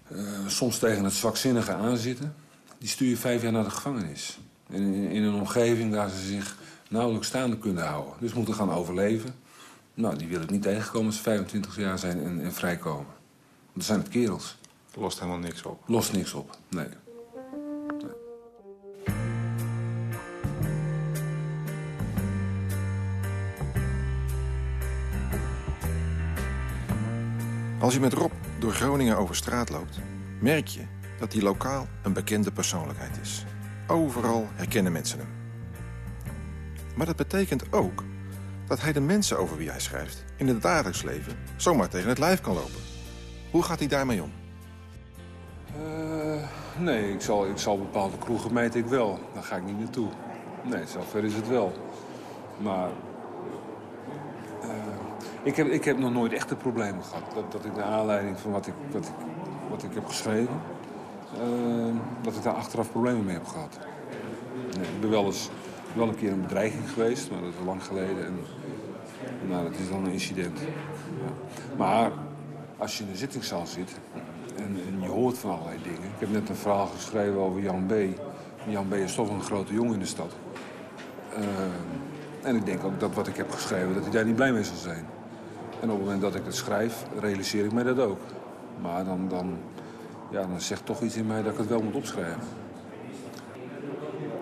eh, soms tegen het zwakzinnige aanzitten. Die stuur je vijf jaar naar de gevangenis. In, in, in een omgeving waar ze zich nauwelijks staande kunnen houden. Dus moeten gaan overleven. Nou, die wil ik niet tegenkomen als ze 25 jaar zijn en, en vrijkomen. Want dan zijn het kerels. Lost helemaal niks op. Lost niks op, nee. Als je met Rob door Groningen over straat loopt, merk je dat hij lokaal een bekende persoonlijkheid is. Overal herkennen mensen hem. Maar dat betekent ook dat hij de mensen over wie hij schrijft in het dagelijks leven zomaar tegen het lijf kan lopen. Hoe gaat hij daarmee om? Eh, nee, ik zal, ik zal bepaalde kroegen meet ik wel. Daar ga ik niet naartoe. Nee, zover is het wel. Maar ik, heb, ik heb nog nooit echte problemen gehad. Dat, dat ik naar aanleiding van wat ik, wat ik, wat ik heb geschreven... eh, dat ik daar achteraf problemen mee heb gehad. Nee, ik ben wel eens wel een keer een bedreiging geweest, maar dat is lang geleden. En, nou, dat is dan een incident. Ja. Maar als je in een zittingszaal zit en, je hoort van allerlei dingen. Ik heb net een verhaal geschreven over Jan B. Jan B. is toch een grote jongen in de stad. Eh, en ik denk ook dat wat ik heb geschreven, dat hij daar niet blij mee zal zijn. En op het moment dat ik het schrijf, realiseer ik mij dat ook. Maar dan, dan, ja, dan zegt toch iets in mij dat ik het wel moet opschrijven.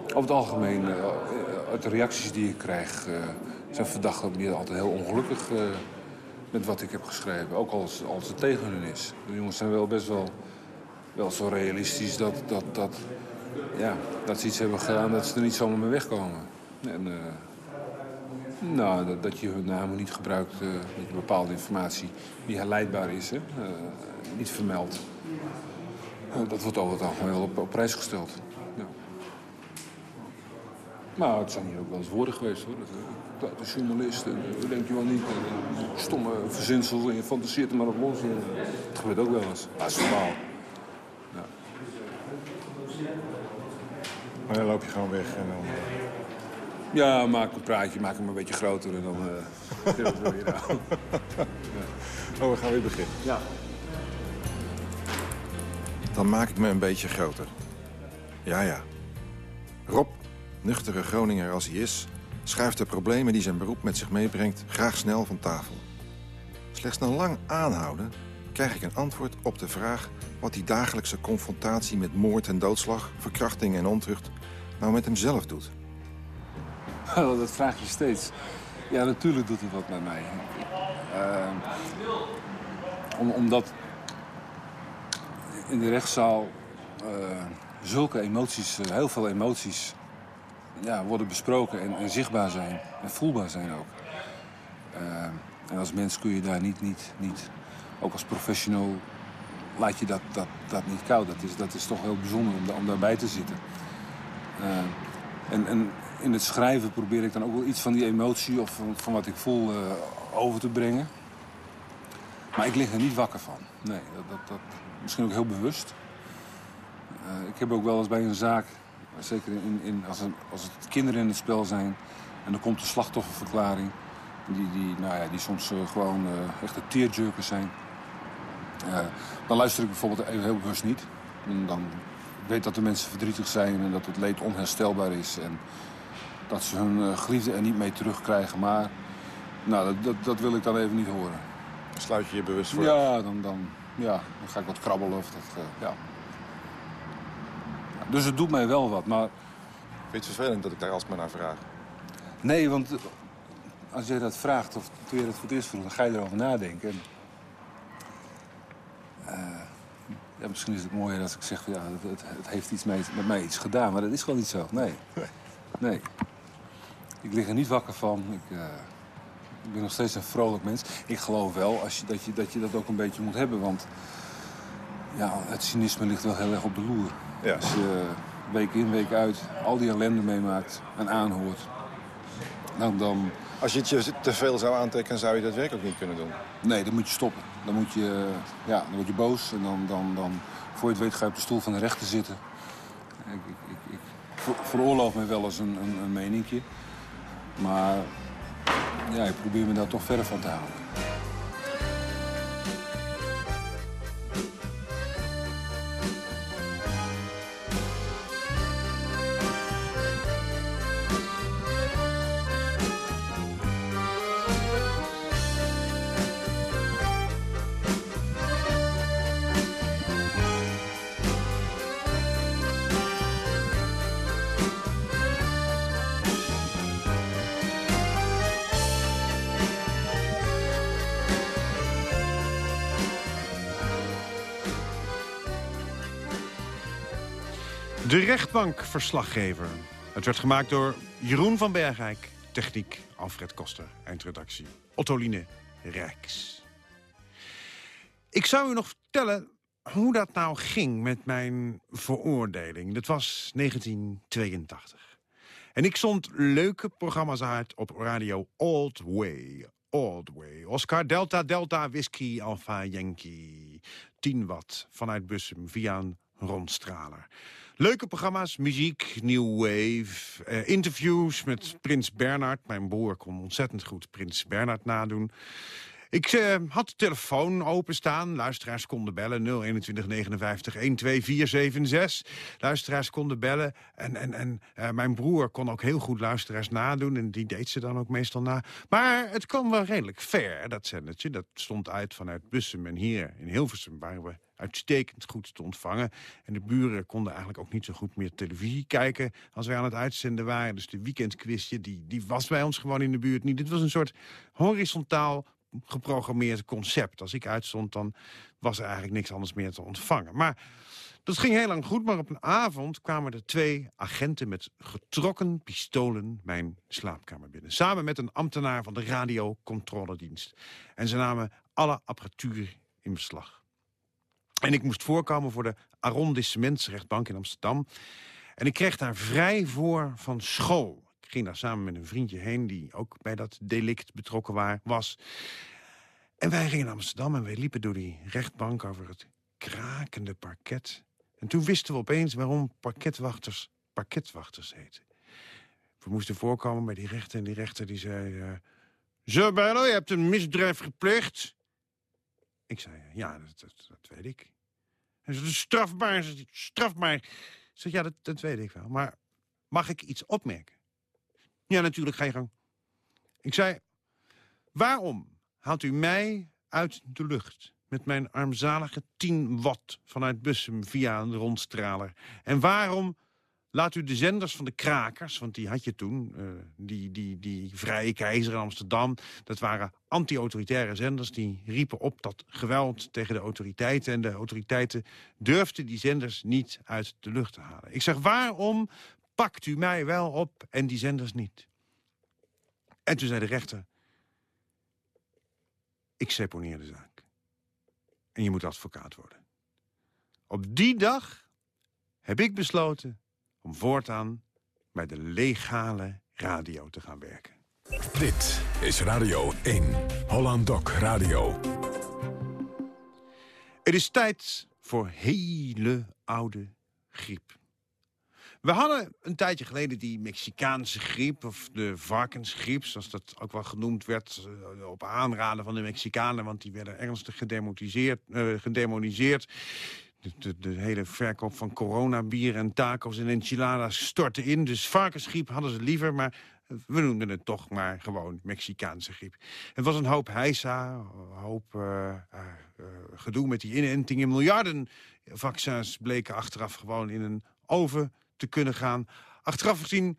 Over het algemeen, eh, uit de reacties die ik krijg, eh, zijn verdachten niet altijd heel ongelukkig eh, met wat ik heb geschreven. Ook als, als het tegen hun is. De jongens zijn wel best wel, wel zo realistisch dat, dat, dat, ja, dat ze iets hebben gedaan dat ze er niet zomaar mee wegkomen. En, eh, nou, dat, je hun namen niet gebruikt, eh, dat je bepaalde informatie die herleidbaar is, hè, eh, niet vermeldt. Eh, dat wordt over het algemeen op, op prijs gesteld. Ja. Maar het zijn hier ook wel eens woorden geweest hoor. Dat, is journalist en denk je wel niet. Stomme verzinsels en je fantaseert er maar op los. Dat gebeurt ook wel eens. Dat is normaal. Maar dan loop je gewoon weg en dan... Ja, maak een praatje, maak hem een beetje groter en dan uh, weer aan. Oh, we gaan weer beginnen. Ja. Dan maak ik me een beetje groter. Ja, ja. Rob, nuchtere Groninger als hij is... schuift de problemen die zijn beroep met zich meebrengt graag snel van tafel. Slechts na lang aanhouden krijg ik een antwoord op de vraag... wat die dagelijkse confrontatie met moord en doodslag, verkrachting en ontucht... nou met hemzelf doet. *laughs* Oh, dat vraag je steeds. Ja, natuurlijk doet het wat met mij. Om, omdat in de rechtszaal uh, zulke emoties, uh, heel veel emoties ja, worden besproken en, en, zichtbaar zijn. En voelbaar zijn ook. Uh, en als mens kun je daar niet, niet, niet ook als professional, laat je dat, dat, dat niet koud. Dat is, dat is toch heel bijzonder om, om daarbij te zitten. en, en in het schrijven probeer ik dan ook wel iets van die emotie of van, van wat ik voel over te brengen. Maar ik lig er niet wakker van. Nee, dat, dat, dat misschien ook heel bewust. Uh, ik heb ook wel eens bij een zaak, zeker in, in, als, er, als het kinderen in het spel zijn... en dan komt de slachtofferverklaring... die, die, nou ja, die soms uh, gewoon echte tearjerkers zijn... dan luister ik bijvoorbeeld even heel bewust niet. En dan weet dat de mensen verdrietig zijn en dat het leed onherstelbaar is... en dat ze hun geliefde er niet mee terugkrijgen. Maar nou, dat, dat, dat wil ik dan even niet horen. Sluit je je bewust voor? Ja, dan, dan, ja, dan ga ik wat krabbelen. Of dat, uh, ja. Dus het doet mij wel wat, maar... Vind je het vervelend dat ik daar alsmaar naar vraag? Nee, want als jij dat vraagt, of toen je dat voor het eerst vroeg, dan ga je erover nadenken. Uh, ja, misschien is het mooier als ik zeg, ja, het, het, het heeft iets mee, met mij iets gedaan. Maar dat is gewoon niet zo, nee. Nee. Ik lig er niet wakker van. Ik, uh, ik ben nog steeds een vrolijk mens. Ik geloof wel als je, dat, je, dat je dat ook een beetje moet hebben. Want ja, het cynisme ligt wel heel erg op de loer. Ja. Als je week in, week uit al die ellende meemaakt en aanhoort. Nou, dan... Als je het je te veel zou aantrekken, zou je dat werk ook niet kunnen doen? Nee, dan moet je stoppen. Dan, moet je, ja, dan word je boos en dan, dan, dan voor je het weet ga je op de stoel van de rechter zitten. Ik, ik, ik, ik veroorloof me wel eens een, een, een meningje. Maar ja, ik probeer me daar toch verder van te houden. Rechtbankverslaggever. Het werd gemaakt door Jeroen van Bergijk. Techniek Alfred Koster. Eindredactie Ottoline Rijks. Ik zou u nog vertellen hoe dat nou ging met mijn veroordeling. Dat was 1982. En ik zond leuke programma's uit op radio Old Way. Old Way. Oscar Delta Delta Whisky Alpha Yankee. 10 watt vanuit Bussum via een rondstraler. Leuke programma's, muziek, new wave, uh, interviews met Prins Bernhard. Mijn broer kon ontzettend goed Prins Bernhard nadoen. Ik uh, had de telefoon openstaan. Luisteraars konden bellen 021 59 12476. Luisteraars konden bellen. En, en, en uh, mijn broer kon ook heel goed luisteraars nadoen. En die deed ze dan ook meestal na. Maar het kwam wel redelijk ver, dat zendertje. Dat stond uit vanuit Bussum. En hier in Hilversum waren we uitstekend goed te ontvangen. En de buren konden eigenlijk ook niet zo goed meer televisie kijken... als wij aan het uitzenden waren. Dus de weekendquizje, die, die was bij ons gewoon in de buurt niet. Dit was een soort horizontaal geprogrammeerd concept. Als ik uitstond, dan was er eigenlijk niks anders meer te ontvangen. Maar dat ging heel lang goed, maar op een avond kwamen er twee agenten... met getrokken pistolen mijn slaapkamer binnen. Samen met een ambtenaar van de radiocontroledienst. En ze namen alle apparatuur in beslag. En ik moest voorkomen voor de arrondissementsrechtbank in Amsterdam. En ik kreeg daar vrij voor van school. Ik ging daar samen met een vriendje heen die ook bij dat delict betrokken was. En wij gingen naar Amsterdam en wij liepen door die rechtbank over het krakende parket. En toen wisten we opeens waarom parketwachters parketwachters heten. We moesten voorkomen bij die rechter en die rechter die zei... Uh, Zo, Bijlo, je hebt een misdrijf gepleegd. Ik zei, ja, dat, dat, dat weet ik. Hij zei, strafbaar, strafbaar. Ik zei, ja, dat, dat weet ik wel. Maar mag ik iets opmerken? Ja, natuurlijk, ga je gang. Ik zei, waarom haalt u mij uit de lucht... met mijn armzalige 10 watt vanuit Bussum via een rondstraler? En waarom Laat u de zenders van de krakers, want die had je toen... Uh, die, die, die Vrije Keizer in Amsterdam, dat waren anti-autoritaire zenders... die riepen op tot geweld tegen de autoriteiten... en de autoriteiten durfden die zenders niet uit de lucht te halen. Ik zeg, waarom pakt u mij wel op en die zenders niet? En toen zei de rechter... ik seponeer de zaak. En je moet advocaat worden. Op die dag heb ik besloten om voortaan bij de legale radio te gaan werken. Dit is Radio 1, Holland Doc Radio. Het is tijd voor hele oude griep. We hadden een tijdje geleden die Mexicaanse griep... of de varkensgriep, zoals dat ook wel genoemd werd... Eh, op aanraden van de Mexicanen... want die werden ernstig gedemoniseerd. Uh, gedemoniseerd. De, hele verkoop van coronabier en tacos en enchiladas stortte in. Dus varkensgriep hadden ze liever, maar we noemden het toch maar gewoon Mexicaanse griep. Het was een hoop heisa, een hoop uh, uh, gedoe met die inentingen. Miljarden vaccins bleken achteraf gewoon in een oven te kunnen gaan. Achteraf gezien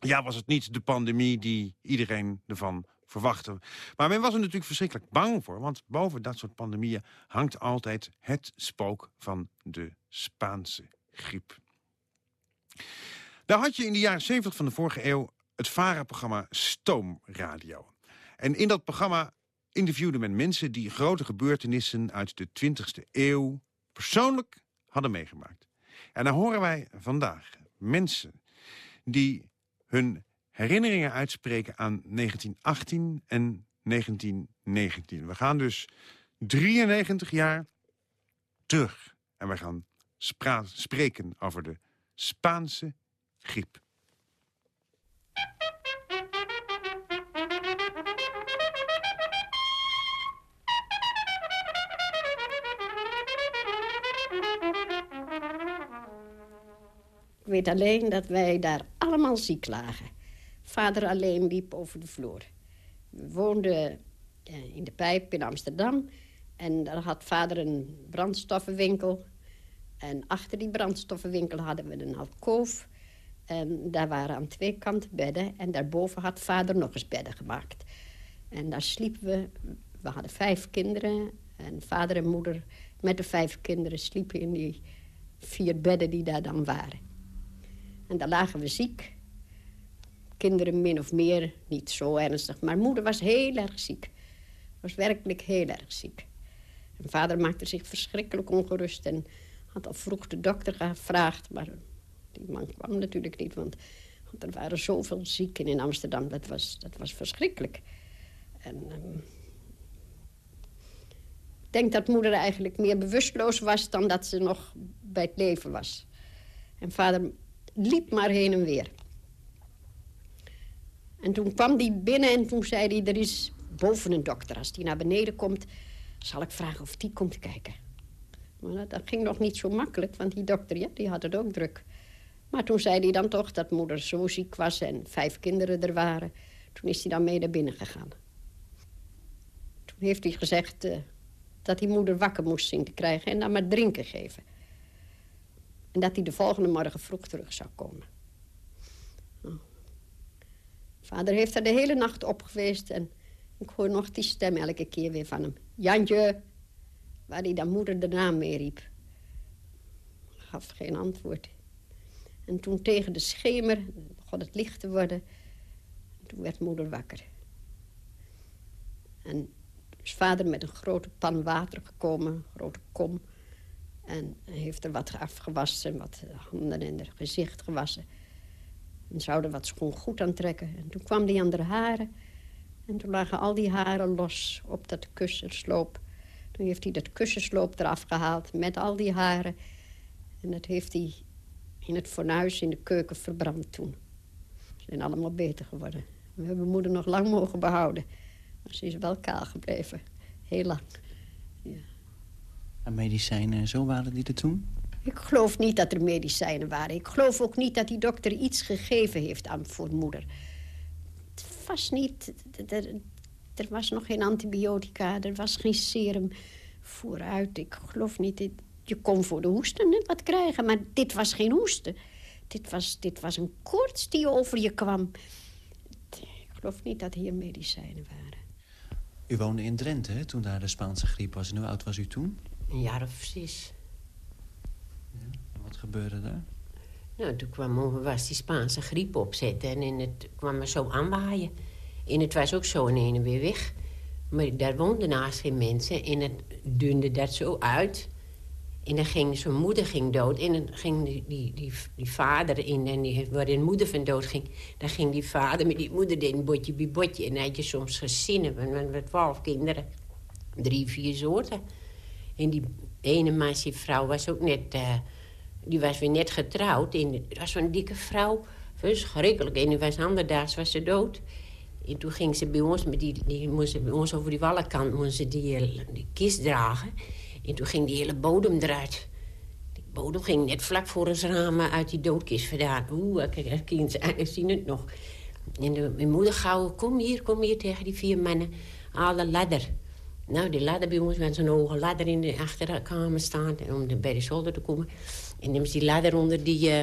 ja, was het niet de pandemie die iedereen ervan verwachten. Maar men was er natuurlijk verschrikkelijk bang voor. Want boven dat soort pandemieën hangt altijd het spook van de Spaanse griep. Daar had je in de jaren 70 van de vorige eeuw het VARA-programma Stoomradio. En in dat programma interviewde men mensen die grote gebeurtenissen uit de 20e eeuw persoonlijk hadden meegemaakt. En dan horen wij vandaag mensen die hun herinneringen uitspreken aan 1918 en 1919. We gaan dus 93 jaar terug. En we gaan spreken over de Spaanse griep. Ik weet alleen dat wij daar allemaal ziek lagen. Vader alleen liep over de vloer. We woonden eh, in de Pijp in Amsterdam. En daar had vader een brandstoffenwinkel. En achter die brandstoffenwinkel hadden we een alkoof. En daar waren aan twee kanten bedden. En daarboven had vader nog eens bedden gemaakt. En daar sliepen we. We hadden vijf kinderen. En vader en moeder met de vijf kinderen sliepen in die vier bedden die daar dan waren. En daar lagen we ziek. Kinderen min of meer, niet zo ernstig. Maar moeder was heel erg ziek. Was werkelijk heel erg ziek. En vader maakte zich verschrikkelijk ongerust en had al vroeg de dokter gevraagd. Maar die man kwam natuurlijk niet, want, er waren zoveel zieken in Amsterdam. Dat was, dat was verschrikkelijk. En um, ik denk dat moeder eigenlijk meer bewusteloos was dan dat ze nog bij het leven was. En vader liep maar heen en weer. En toen kwam hij binnen en toen zei hij... er is boven een dokter. Als die naar beneden komt, zal ik vragen of die komt kijken. Maar dat, ging nog niet zo makkelijk, want die dokter ja, die had het ook druk. Maar toen zei hij dan toch dat moeder zo ziek was en vijf kinderen er waren. Toen is hij dan mee naar binnen gegaan. Toen heeft hij gezegd uh, dat hij moeder wakker moest zien te krijgen... en dan maar drinken geven. En dat hij de volgende morgen vroeg terug zou komen. Vader heeft er de hele nacht op geweest en ik hoor nog die stem elke keer weer van hem. Jantje, waar hij dan moeder de naam mee riep. Gaf geen antwoord. En toen tegen de schemer begon het licht te worden. toen werd moeder wakker. En is vader met een grote pan water gekomen, een grote kom. En heeft er wat afgewassen, wat handen en haar gezicht gewassen. En zouden wat schoon goed aantrekken. En toen kwam die aan de haren. En toen lagen al die haren los op dat kussensloop. Toen heeft hij dat kussensloop eraf gehaald met al die haren. En dat heeft hij in het fornuis in de keuken verbrand toen. Ze zijn allemaal beter geworden. We hebben moeder nog lang mogen behouden. Maar ze is wel kaal gebleven. Heel lang. Ja. En medicijnen, zo waren die er toen? Ik geloof niet dat er medicijnen waren. Ik geloof ook niet dat die dokter iets gegeven heeft aan voor moeder. Het was niet... Er, er was nog geen antibiotica, er was geen serum vooruit. Ik geloof niet... Je kon voor de hoesten wat krijgen, maar dit was geen hoesten. dit was, dit was een koorts die over je kwam. Ik geloof niet dat hier medicijnen waren. U woonde in Drenthe, hè, toen daar de Spaanse griep was. En hoe oud was u toen? Een jaar of zes. En gebeurde daar? Nou, toen kwam, was die Spaanse griep opzetten en in het kwam er zo aanwaaien. En het was ook zo in ene weer weg. Maar daar woonden naast geen mensen en het dunde dat zo uit. En dan ging zijn moeder ging dood. En dan ging die, die, die, vader in, en die, waar de moeder van dood ging... dan ging die vader met die moeder in botje bij botje. En dan had je soms gezinnen van, van twaalf kinderen. Drie, vier soorten. En die ene meisje vrouw was ook net... Uh, die was weer net getrouwd. En was zo'n dikke vrouw. Verschrikkelijk. En die was anderdaags was ze dood. En toen ging ze bij ons, met die, die bij ons over die wallenkant moest ze die, eh, die kist dragen. En toen ging die hele bodem eruit. Die bodem ging net vlak voor ons ramen uit die doodkist vandaan. Oeh, ik, zien het nog. En de, mijn moeder gauw, kom hier, kom hier tegen die vier mannen. Haal de ladder. Nou, die ladder bij ons, met zo'n hoge ladder in de achterkamer staan... om bij de zolder te komen. En nemen ze ladder onder die... Uh,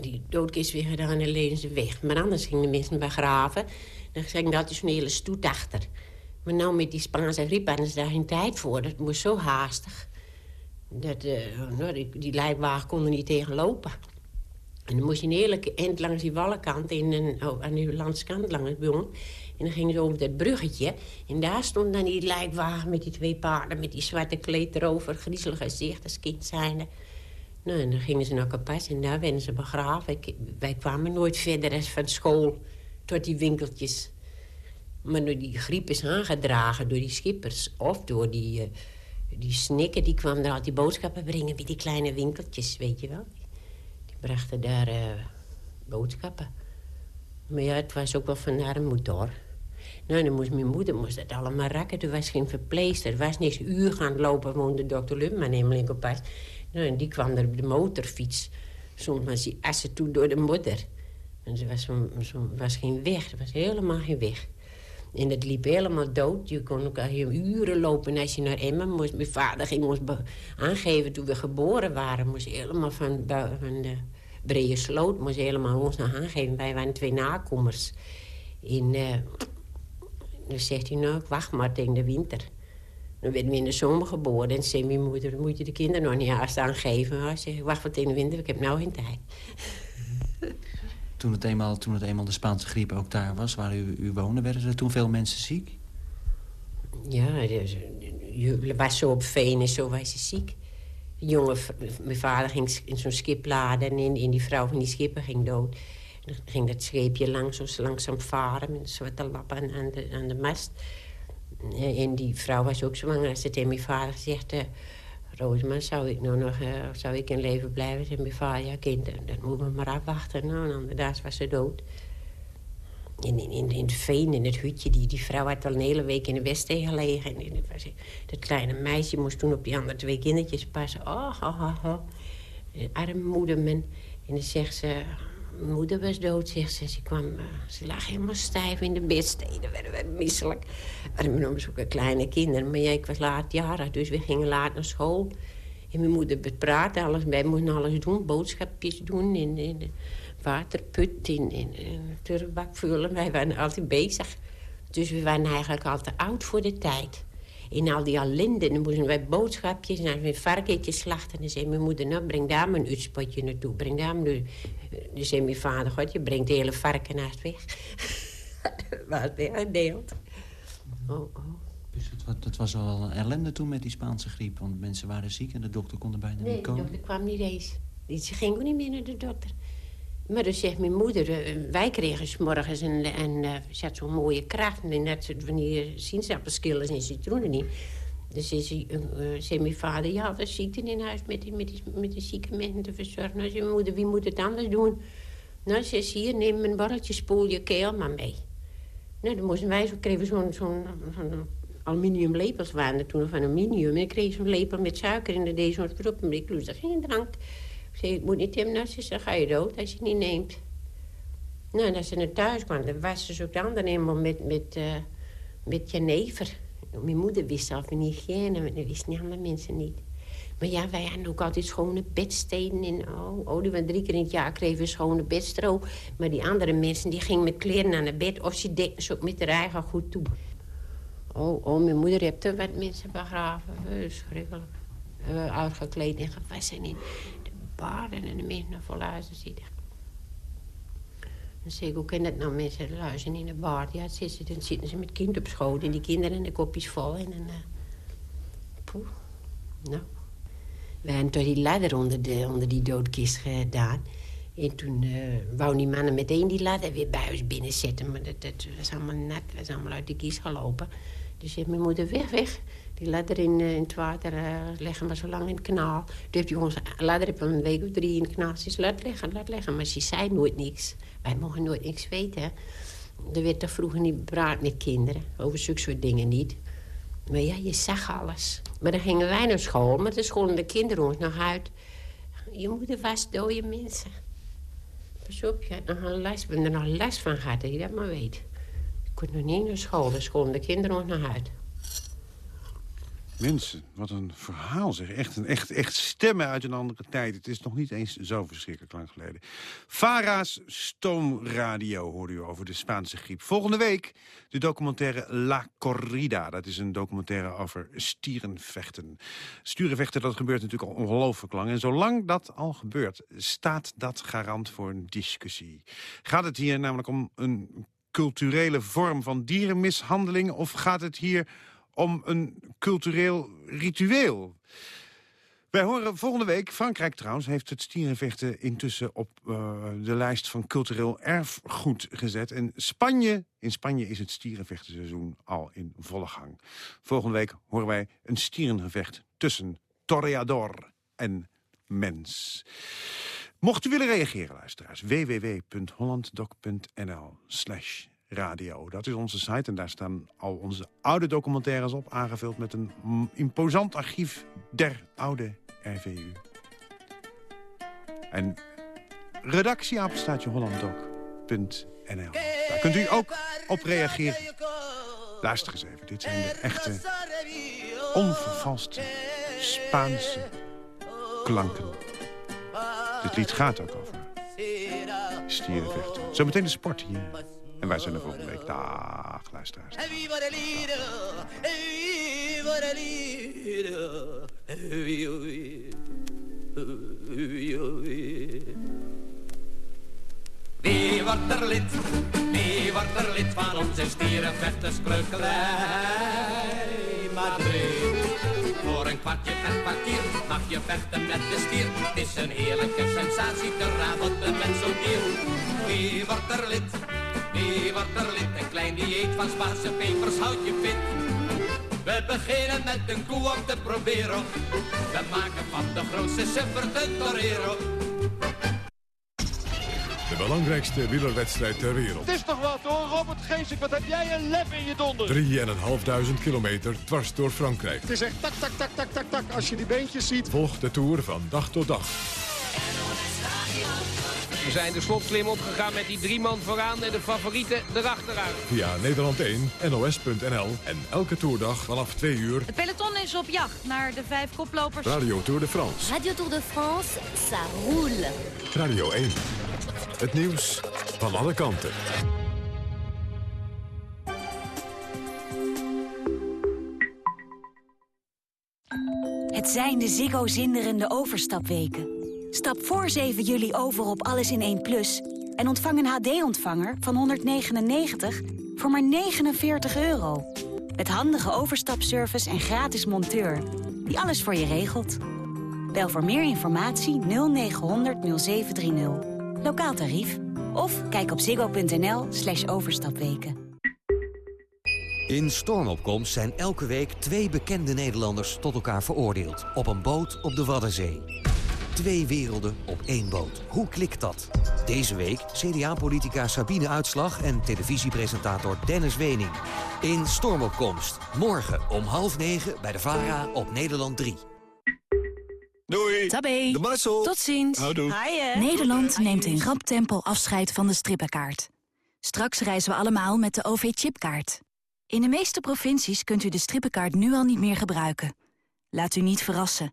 die doodkist weer gedaan en leden ze weg. Maar anders gingen de mensen begraven. Dan ging dat dus een hele stoet achter. Maar nou met die Spaanse griep hadden ze daar geen tijd voor. Dat moest zo haastig. Dat, uh, nou, die, die lijkwagen konden niet tegenlopen. En dan moest je een hele eind langs die wallenkant... In een, oh, aan de landskant langs bij ons. En dan gingen ze over dat bruggetje. En daar stond dan die lijkwagen met die twee paarden... met die zwarte kleed erover, griezelig gezicht als kind zijnde. Nou, en dan gingen ze naar Kapas en daar werden ze begraven. Wij kwamen nooit verder als van school tot die winkeltjes. Maar door die griep is aangedragen door die schippers... of door die, uh, die snikken, die kwamen er altijd boodschappen brengen... bij die kleine winkeltjes, weet je wel. Die brachten daar uh, boodschappen. Maar ja, het was ook wel van armoede, hoor. Nou, dan moest mijn moeder moest dat allemaal rakken. Er was geen verpleester. Er was niks uur gaan lopen, woonde dokter Lumman namelijk op pas. Nou, en die kwam er op de motorfiets. Soms was die assen toe door de modder. En ze was, zo, was geen weg. Er was helemaal geen weg. En het liep helemaal dood. Je kon ook uren lopen als je naar Emmen moest. Mijn vader ging ons aangeven toen we geboren waren. Moest helemaal van, de brede sloot moest helemaal ons aangeven. Wij waren twee nakomers. En uh, dan zegt hij, nou, ik wacht maar tegen de winter. Dan werden we in de zomer geboren. En zei mijn moeder, moet je de kinderen nog niet haast aangeven. Ik wacht maar tegen de winter, ik heb nou geen tijd. Toen het, eenmaal, toen het eenmaal de Spaanse griep ook daar was, waar u, u woonde... werden er toen veel mensen ziek? Ja, dus, je was zo op veen en zo was ze ziek. Jongen, mijn vader ging in zo'n schip laden en in, die vrouw van die schipper ging dood. Ging dat scheepje langzaam, langzaam varen met zwarte lap aan, de, aan de mast. En die vrouw was ook zwanger. Ze tegen mijn vader gezegd... Uh, Roosman, zou ik nou nog uh, zou ik in leven blijven? Zei mijn vader, ja kind, dat moeten we maar afwachten. Nou, en inderdaad was ze dood. In, in, in, het veen, in het hutje. Die, die vrouw had al een hele week in de Westen gelegen. En dat, kleine meisje moest toen op die andere twee kindertjes passen. Oh, oh, moeder. En dan zegt ze... Moeder was dood, zegt ze. Ze, kwam, uh, ze lag helemaal stijf in de bedsteden. werden we misselijk. We noemen zulke kleine kinderen. Maar ja, ik was laatjarig, dus we gingen laat naar school. En mijn moeder praten, alles. Wij moesten alles doen, boodschapjes doen. In, de waterput, in, vullen. Wij waren altijd bezig. Dus we waren eigenlijk al te oud voor de tijd. In al die ellende, dan moesten wij boodschapjes en weer varkentjes slachten. En dan zei mijn moeder, nou, breng daar mijn uitspotje naartoe. Breng daar mijn... Dan zei mijn vader, god, je brengt de hele varken naast weg. *laughs* Was weggedeeld. Oh, oh. Dus het, het, was wel een ellende toen met die Spaanse griep. Want mensen waren ziek en de dokter kon er bijna nee, niet komen. Nee, de dokter kwam niet eens. Ze ging ook niet meer naar de dokter. Maar dan zegt mijn moeder, uh, wij kregen s morgens een, en ze had zo'n mooie kracht. En net wanneer sinaasappelschillen en citroenen niet. Dus zei, uh, zei mijn vader, ja, we ziekte in huis met die, met, met zieke mensen te verzorgen. Nou, zei mijn moeder, wie moet het anders doen? Nou, ze hier, neem een borreltje, spoel je keel maar mee. Nou, dan moesten wij, zo kregen zo'n zo'n zo aluminium lepels waren er toen van aluminium. En ik kreeg zo'n lepel met suiker en dan deed zo'n. Maar ik lust geen drank. Zei, ik moet niet nou, ze dan ga je dood als je het niet neemt. Nou, als ze naar thuis kwam, dan was ze zo dan helemaal met, met, uh, met jenever. Mijn moeder wist zelf van hygiëne, dat wisten andere mensen niet. Maar ja, wij hadden ook altijd schone bedsteden. En, oh, oh, die drie keer in het jaar kregen we schone bedstro. Maar die andere mensen die gingen met kleren naar bed... of ze dekten ze ook met de eigen goed toe. Oh, oh, mijn moeder heeft er wat mensen begraven. Verschrikkelijk. Uh, uitgekleed en gewassen in de baden en de mensen vol luizen zitten. Dan zeg ik, hoe kan dat nou mensen luizen in de baard? Ja, zitten, dan zitten ze met kind op schoot en die kinderen de kopjes vol. En dan, uh, poeh, nou. We hebben toch die ladder onder, de, onder die doodkist gedaan. En toen uh, wou die mannen meteen die ladder weer bij ons binnenzetten. Maar dat, dat was allemaal dat was allemaal uit de kist gelopen. Dus heeft mijn moeder weg, weg. Die ladder in, in het water uh, leggen maar zo lang in het kanaal. Toen heeft hij ons ladder heb een week of drie in het kanaal. Ze laat leggen, laat leggen. Maar ze zei nooit niks. Wij mogen nooit niks weten. Er werd toch vroeger niet praat met kinderen. Over zulke soort dingen niet. Maar ja, je zag alles. Maar dan gingen wij naar school. Maar de school en de kinderen ons nog uit. Je moeder was dode mensen. Pas op, je hebt nog een les. We hebben er nog les van gehad, dat je dat maar weet. Ik kon nog niet naar school. De school en de kinderen ons nog uit. Mensen, wat een verhaal zeg. Echt, een, echt, echt stemmen uit een andere tijd. Het is nog niet eens zo verschrikkelijk lang geleden. Fara's Stoomradio hoorde u over de Spaanse griep. Volgende week de documentaire La Corrida. Dat is een documentaire over stierenvechten. Sturenvechten, dat gebeurt natuurlijk al ongelooflijk lang. En zolang dat al gebeurt, staat dat garant voor een discussie. Gaat het hier namelijk om een culturele vorm van dierenmishandeling... of gaat het hier om een cultureel ritueel. Wij horen volgende week, Frankrijk trouwens, heeft het stierenvechten intussen op uh, de lijst van cultureel erfgoed gezet. En Spanje, in Spanje is het stierenvechtenseizoen al in volle gang. Volgende week horen wij een stierengevecht tussen toreador en mens. Mocht u willen reageren, luisteraars, www.hollanddoc.nl slash radio. Dat is onze site en daar staan al onze oude documentaires op... aangevuld met een imposant archief der oude RVU. En redactieapenstaatje. Daar kunt u ook op reageren. Luister eens even, dit zijn de echte, onvervalste Spaanse klanken. Dit lied gaat ook over stierenvechten. Zometeen de sport hier. En wij zijn er volgende week. Dag, luisteraars. Wie wordt er lid? Wie wordt er lid van onze stierenvechterskleukelij? Madrid. Voor een kwartje per kwartier mag je vechten met de stier. Het is een heerlijke sensatie te raden met zo'n dier. Wie wordt er lid? Wie wordt er lid? Een klein dieet van Spaanse pepers houd je fit. We beginnen met een koe om te proberen. We maken van de grootste suffer de torero. De belangrijkste wielerwedstrijd ter wereld. Het is toch wat hoor, Robert Geesink, wat heb jij een lef in je donder. 3.500 kilometer dwars door Frankrijk. Het is echt tak, tak, tak, tak, tak, tak, als je die beentjes ziet. Volg de Tour van dag tot dag. We zijn de slotslim opgegaan met die drie man vooraan en de favorieten erachteraan. Via Nederland 1, NOS.nl en elke toerdag vanaf 2 uur. Het peloton is op jacht naar de vijf koplopers. Radio Tour de France. Radio Tour de France, ça roule. Radio 1. Het nieuws van alle kanten. Het zijn de Ziggo zinderende overstapweken. Stap voor 7 juli over op Alles in 1 Plus... en ontvang een HD-ontvanger van 199 voor maar 49 euro. Met handige overstapservice en gratis monteur... die alles voor je regelt. Bel voor meer informatie 0900 0730. Lokaal tarief. Of kijk op ziggo.nl slash overstapweken. In Stormopkomst zijn elke week twee bekende Nederlanders tot elkaar veroordeeld. Op een boot op de Waddenzee. Twee werelden op één boot. Hoe klikt dat? Deze week CDA-politica Sabine Uitslag en televisiepresentator Dennis Wening. In Stormopkomst. Morgen om half negen bij de VARA op Nederland 3. Doei. Tabé. De Marcel. Tot ziens. Houdoe. Nederland neemt in rap tempo afscheid van de strippenkaart. Straks reizen we allemaal met de OV-chipkaart. In de meeste provincies kunt u de strippenkaart nu al niet meer gebruiken. Laat u niet verrassen.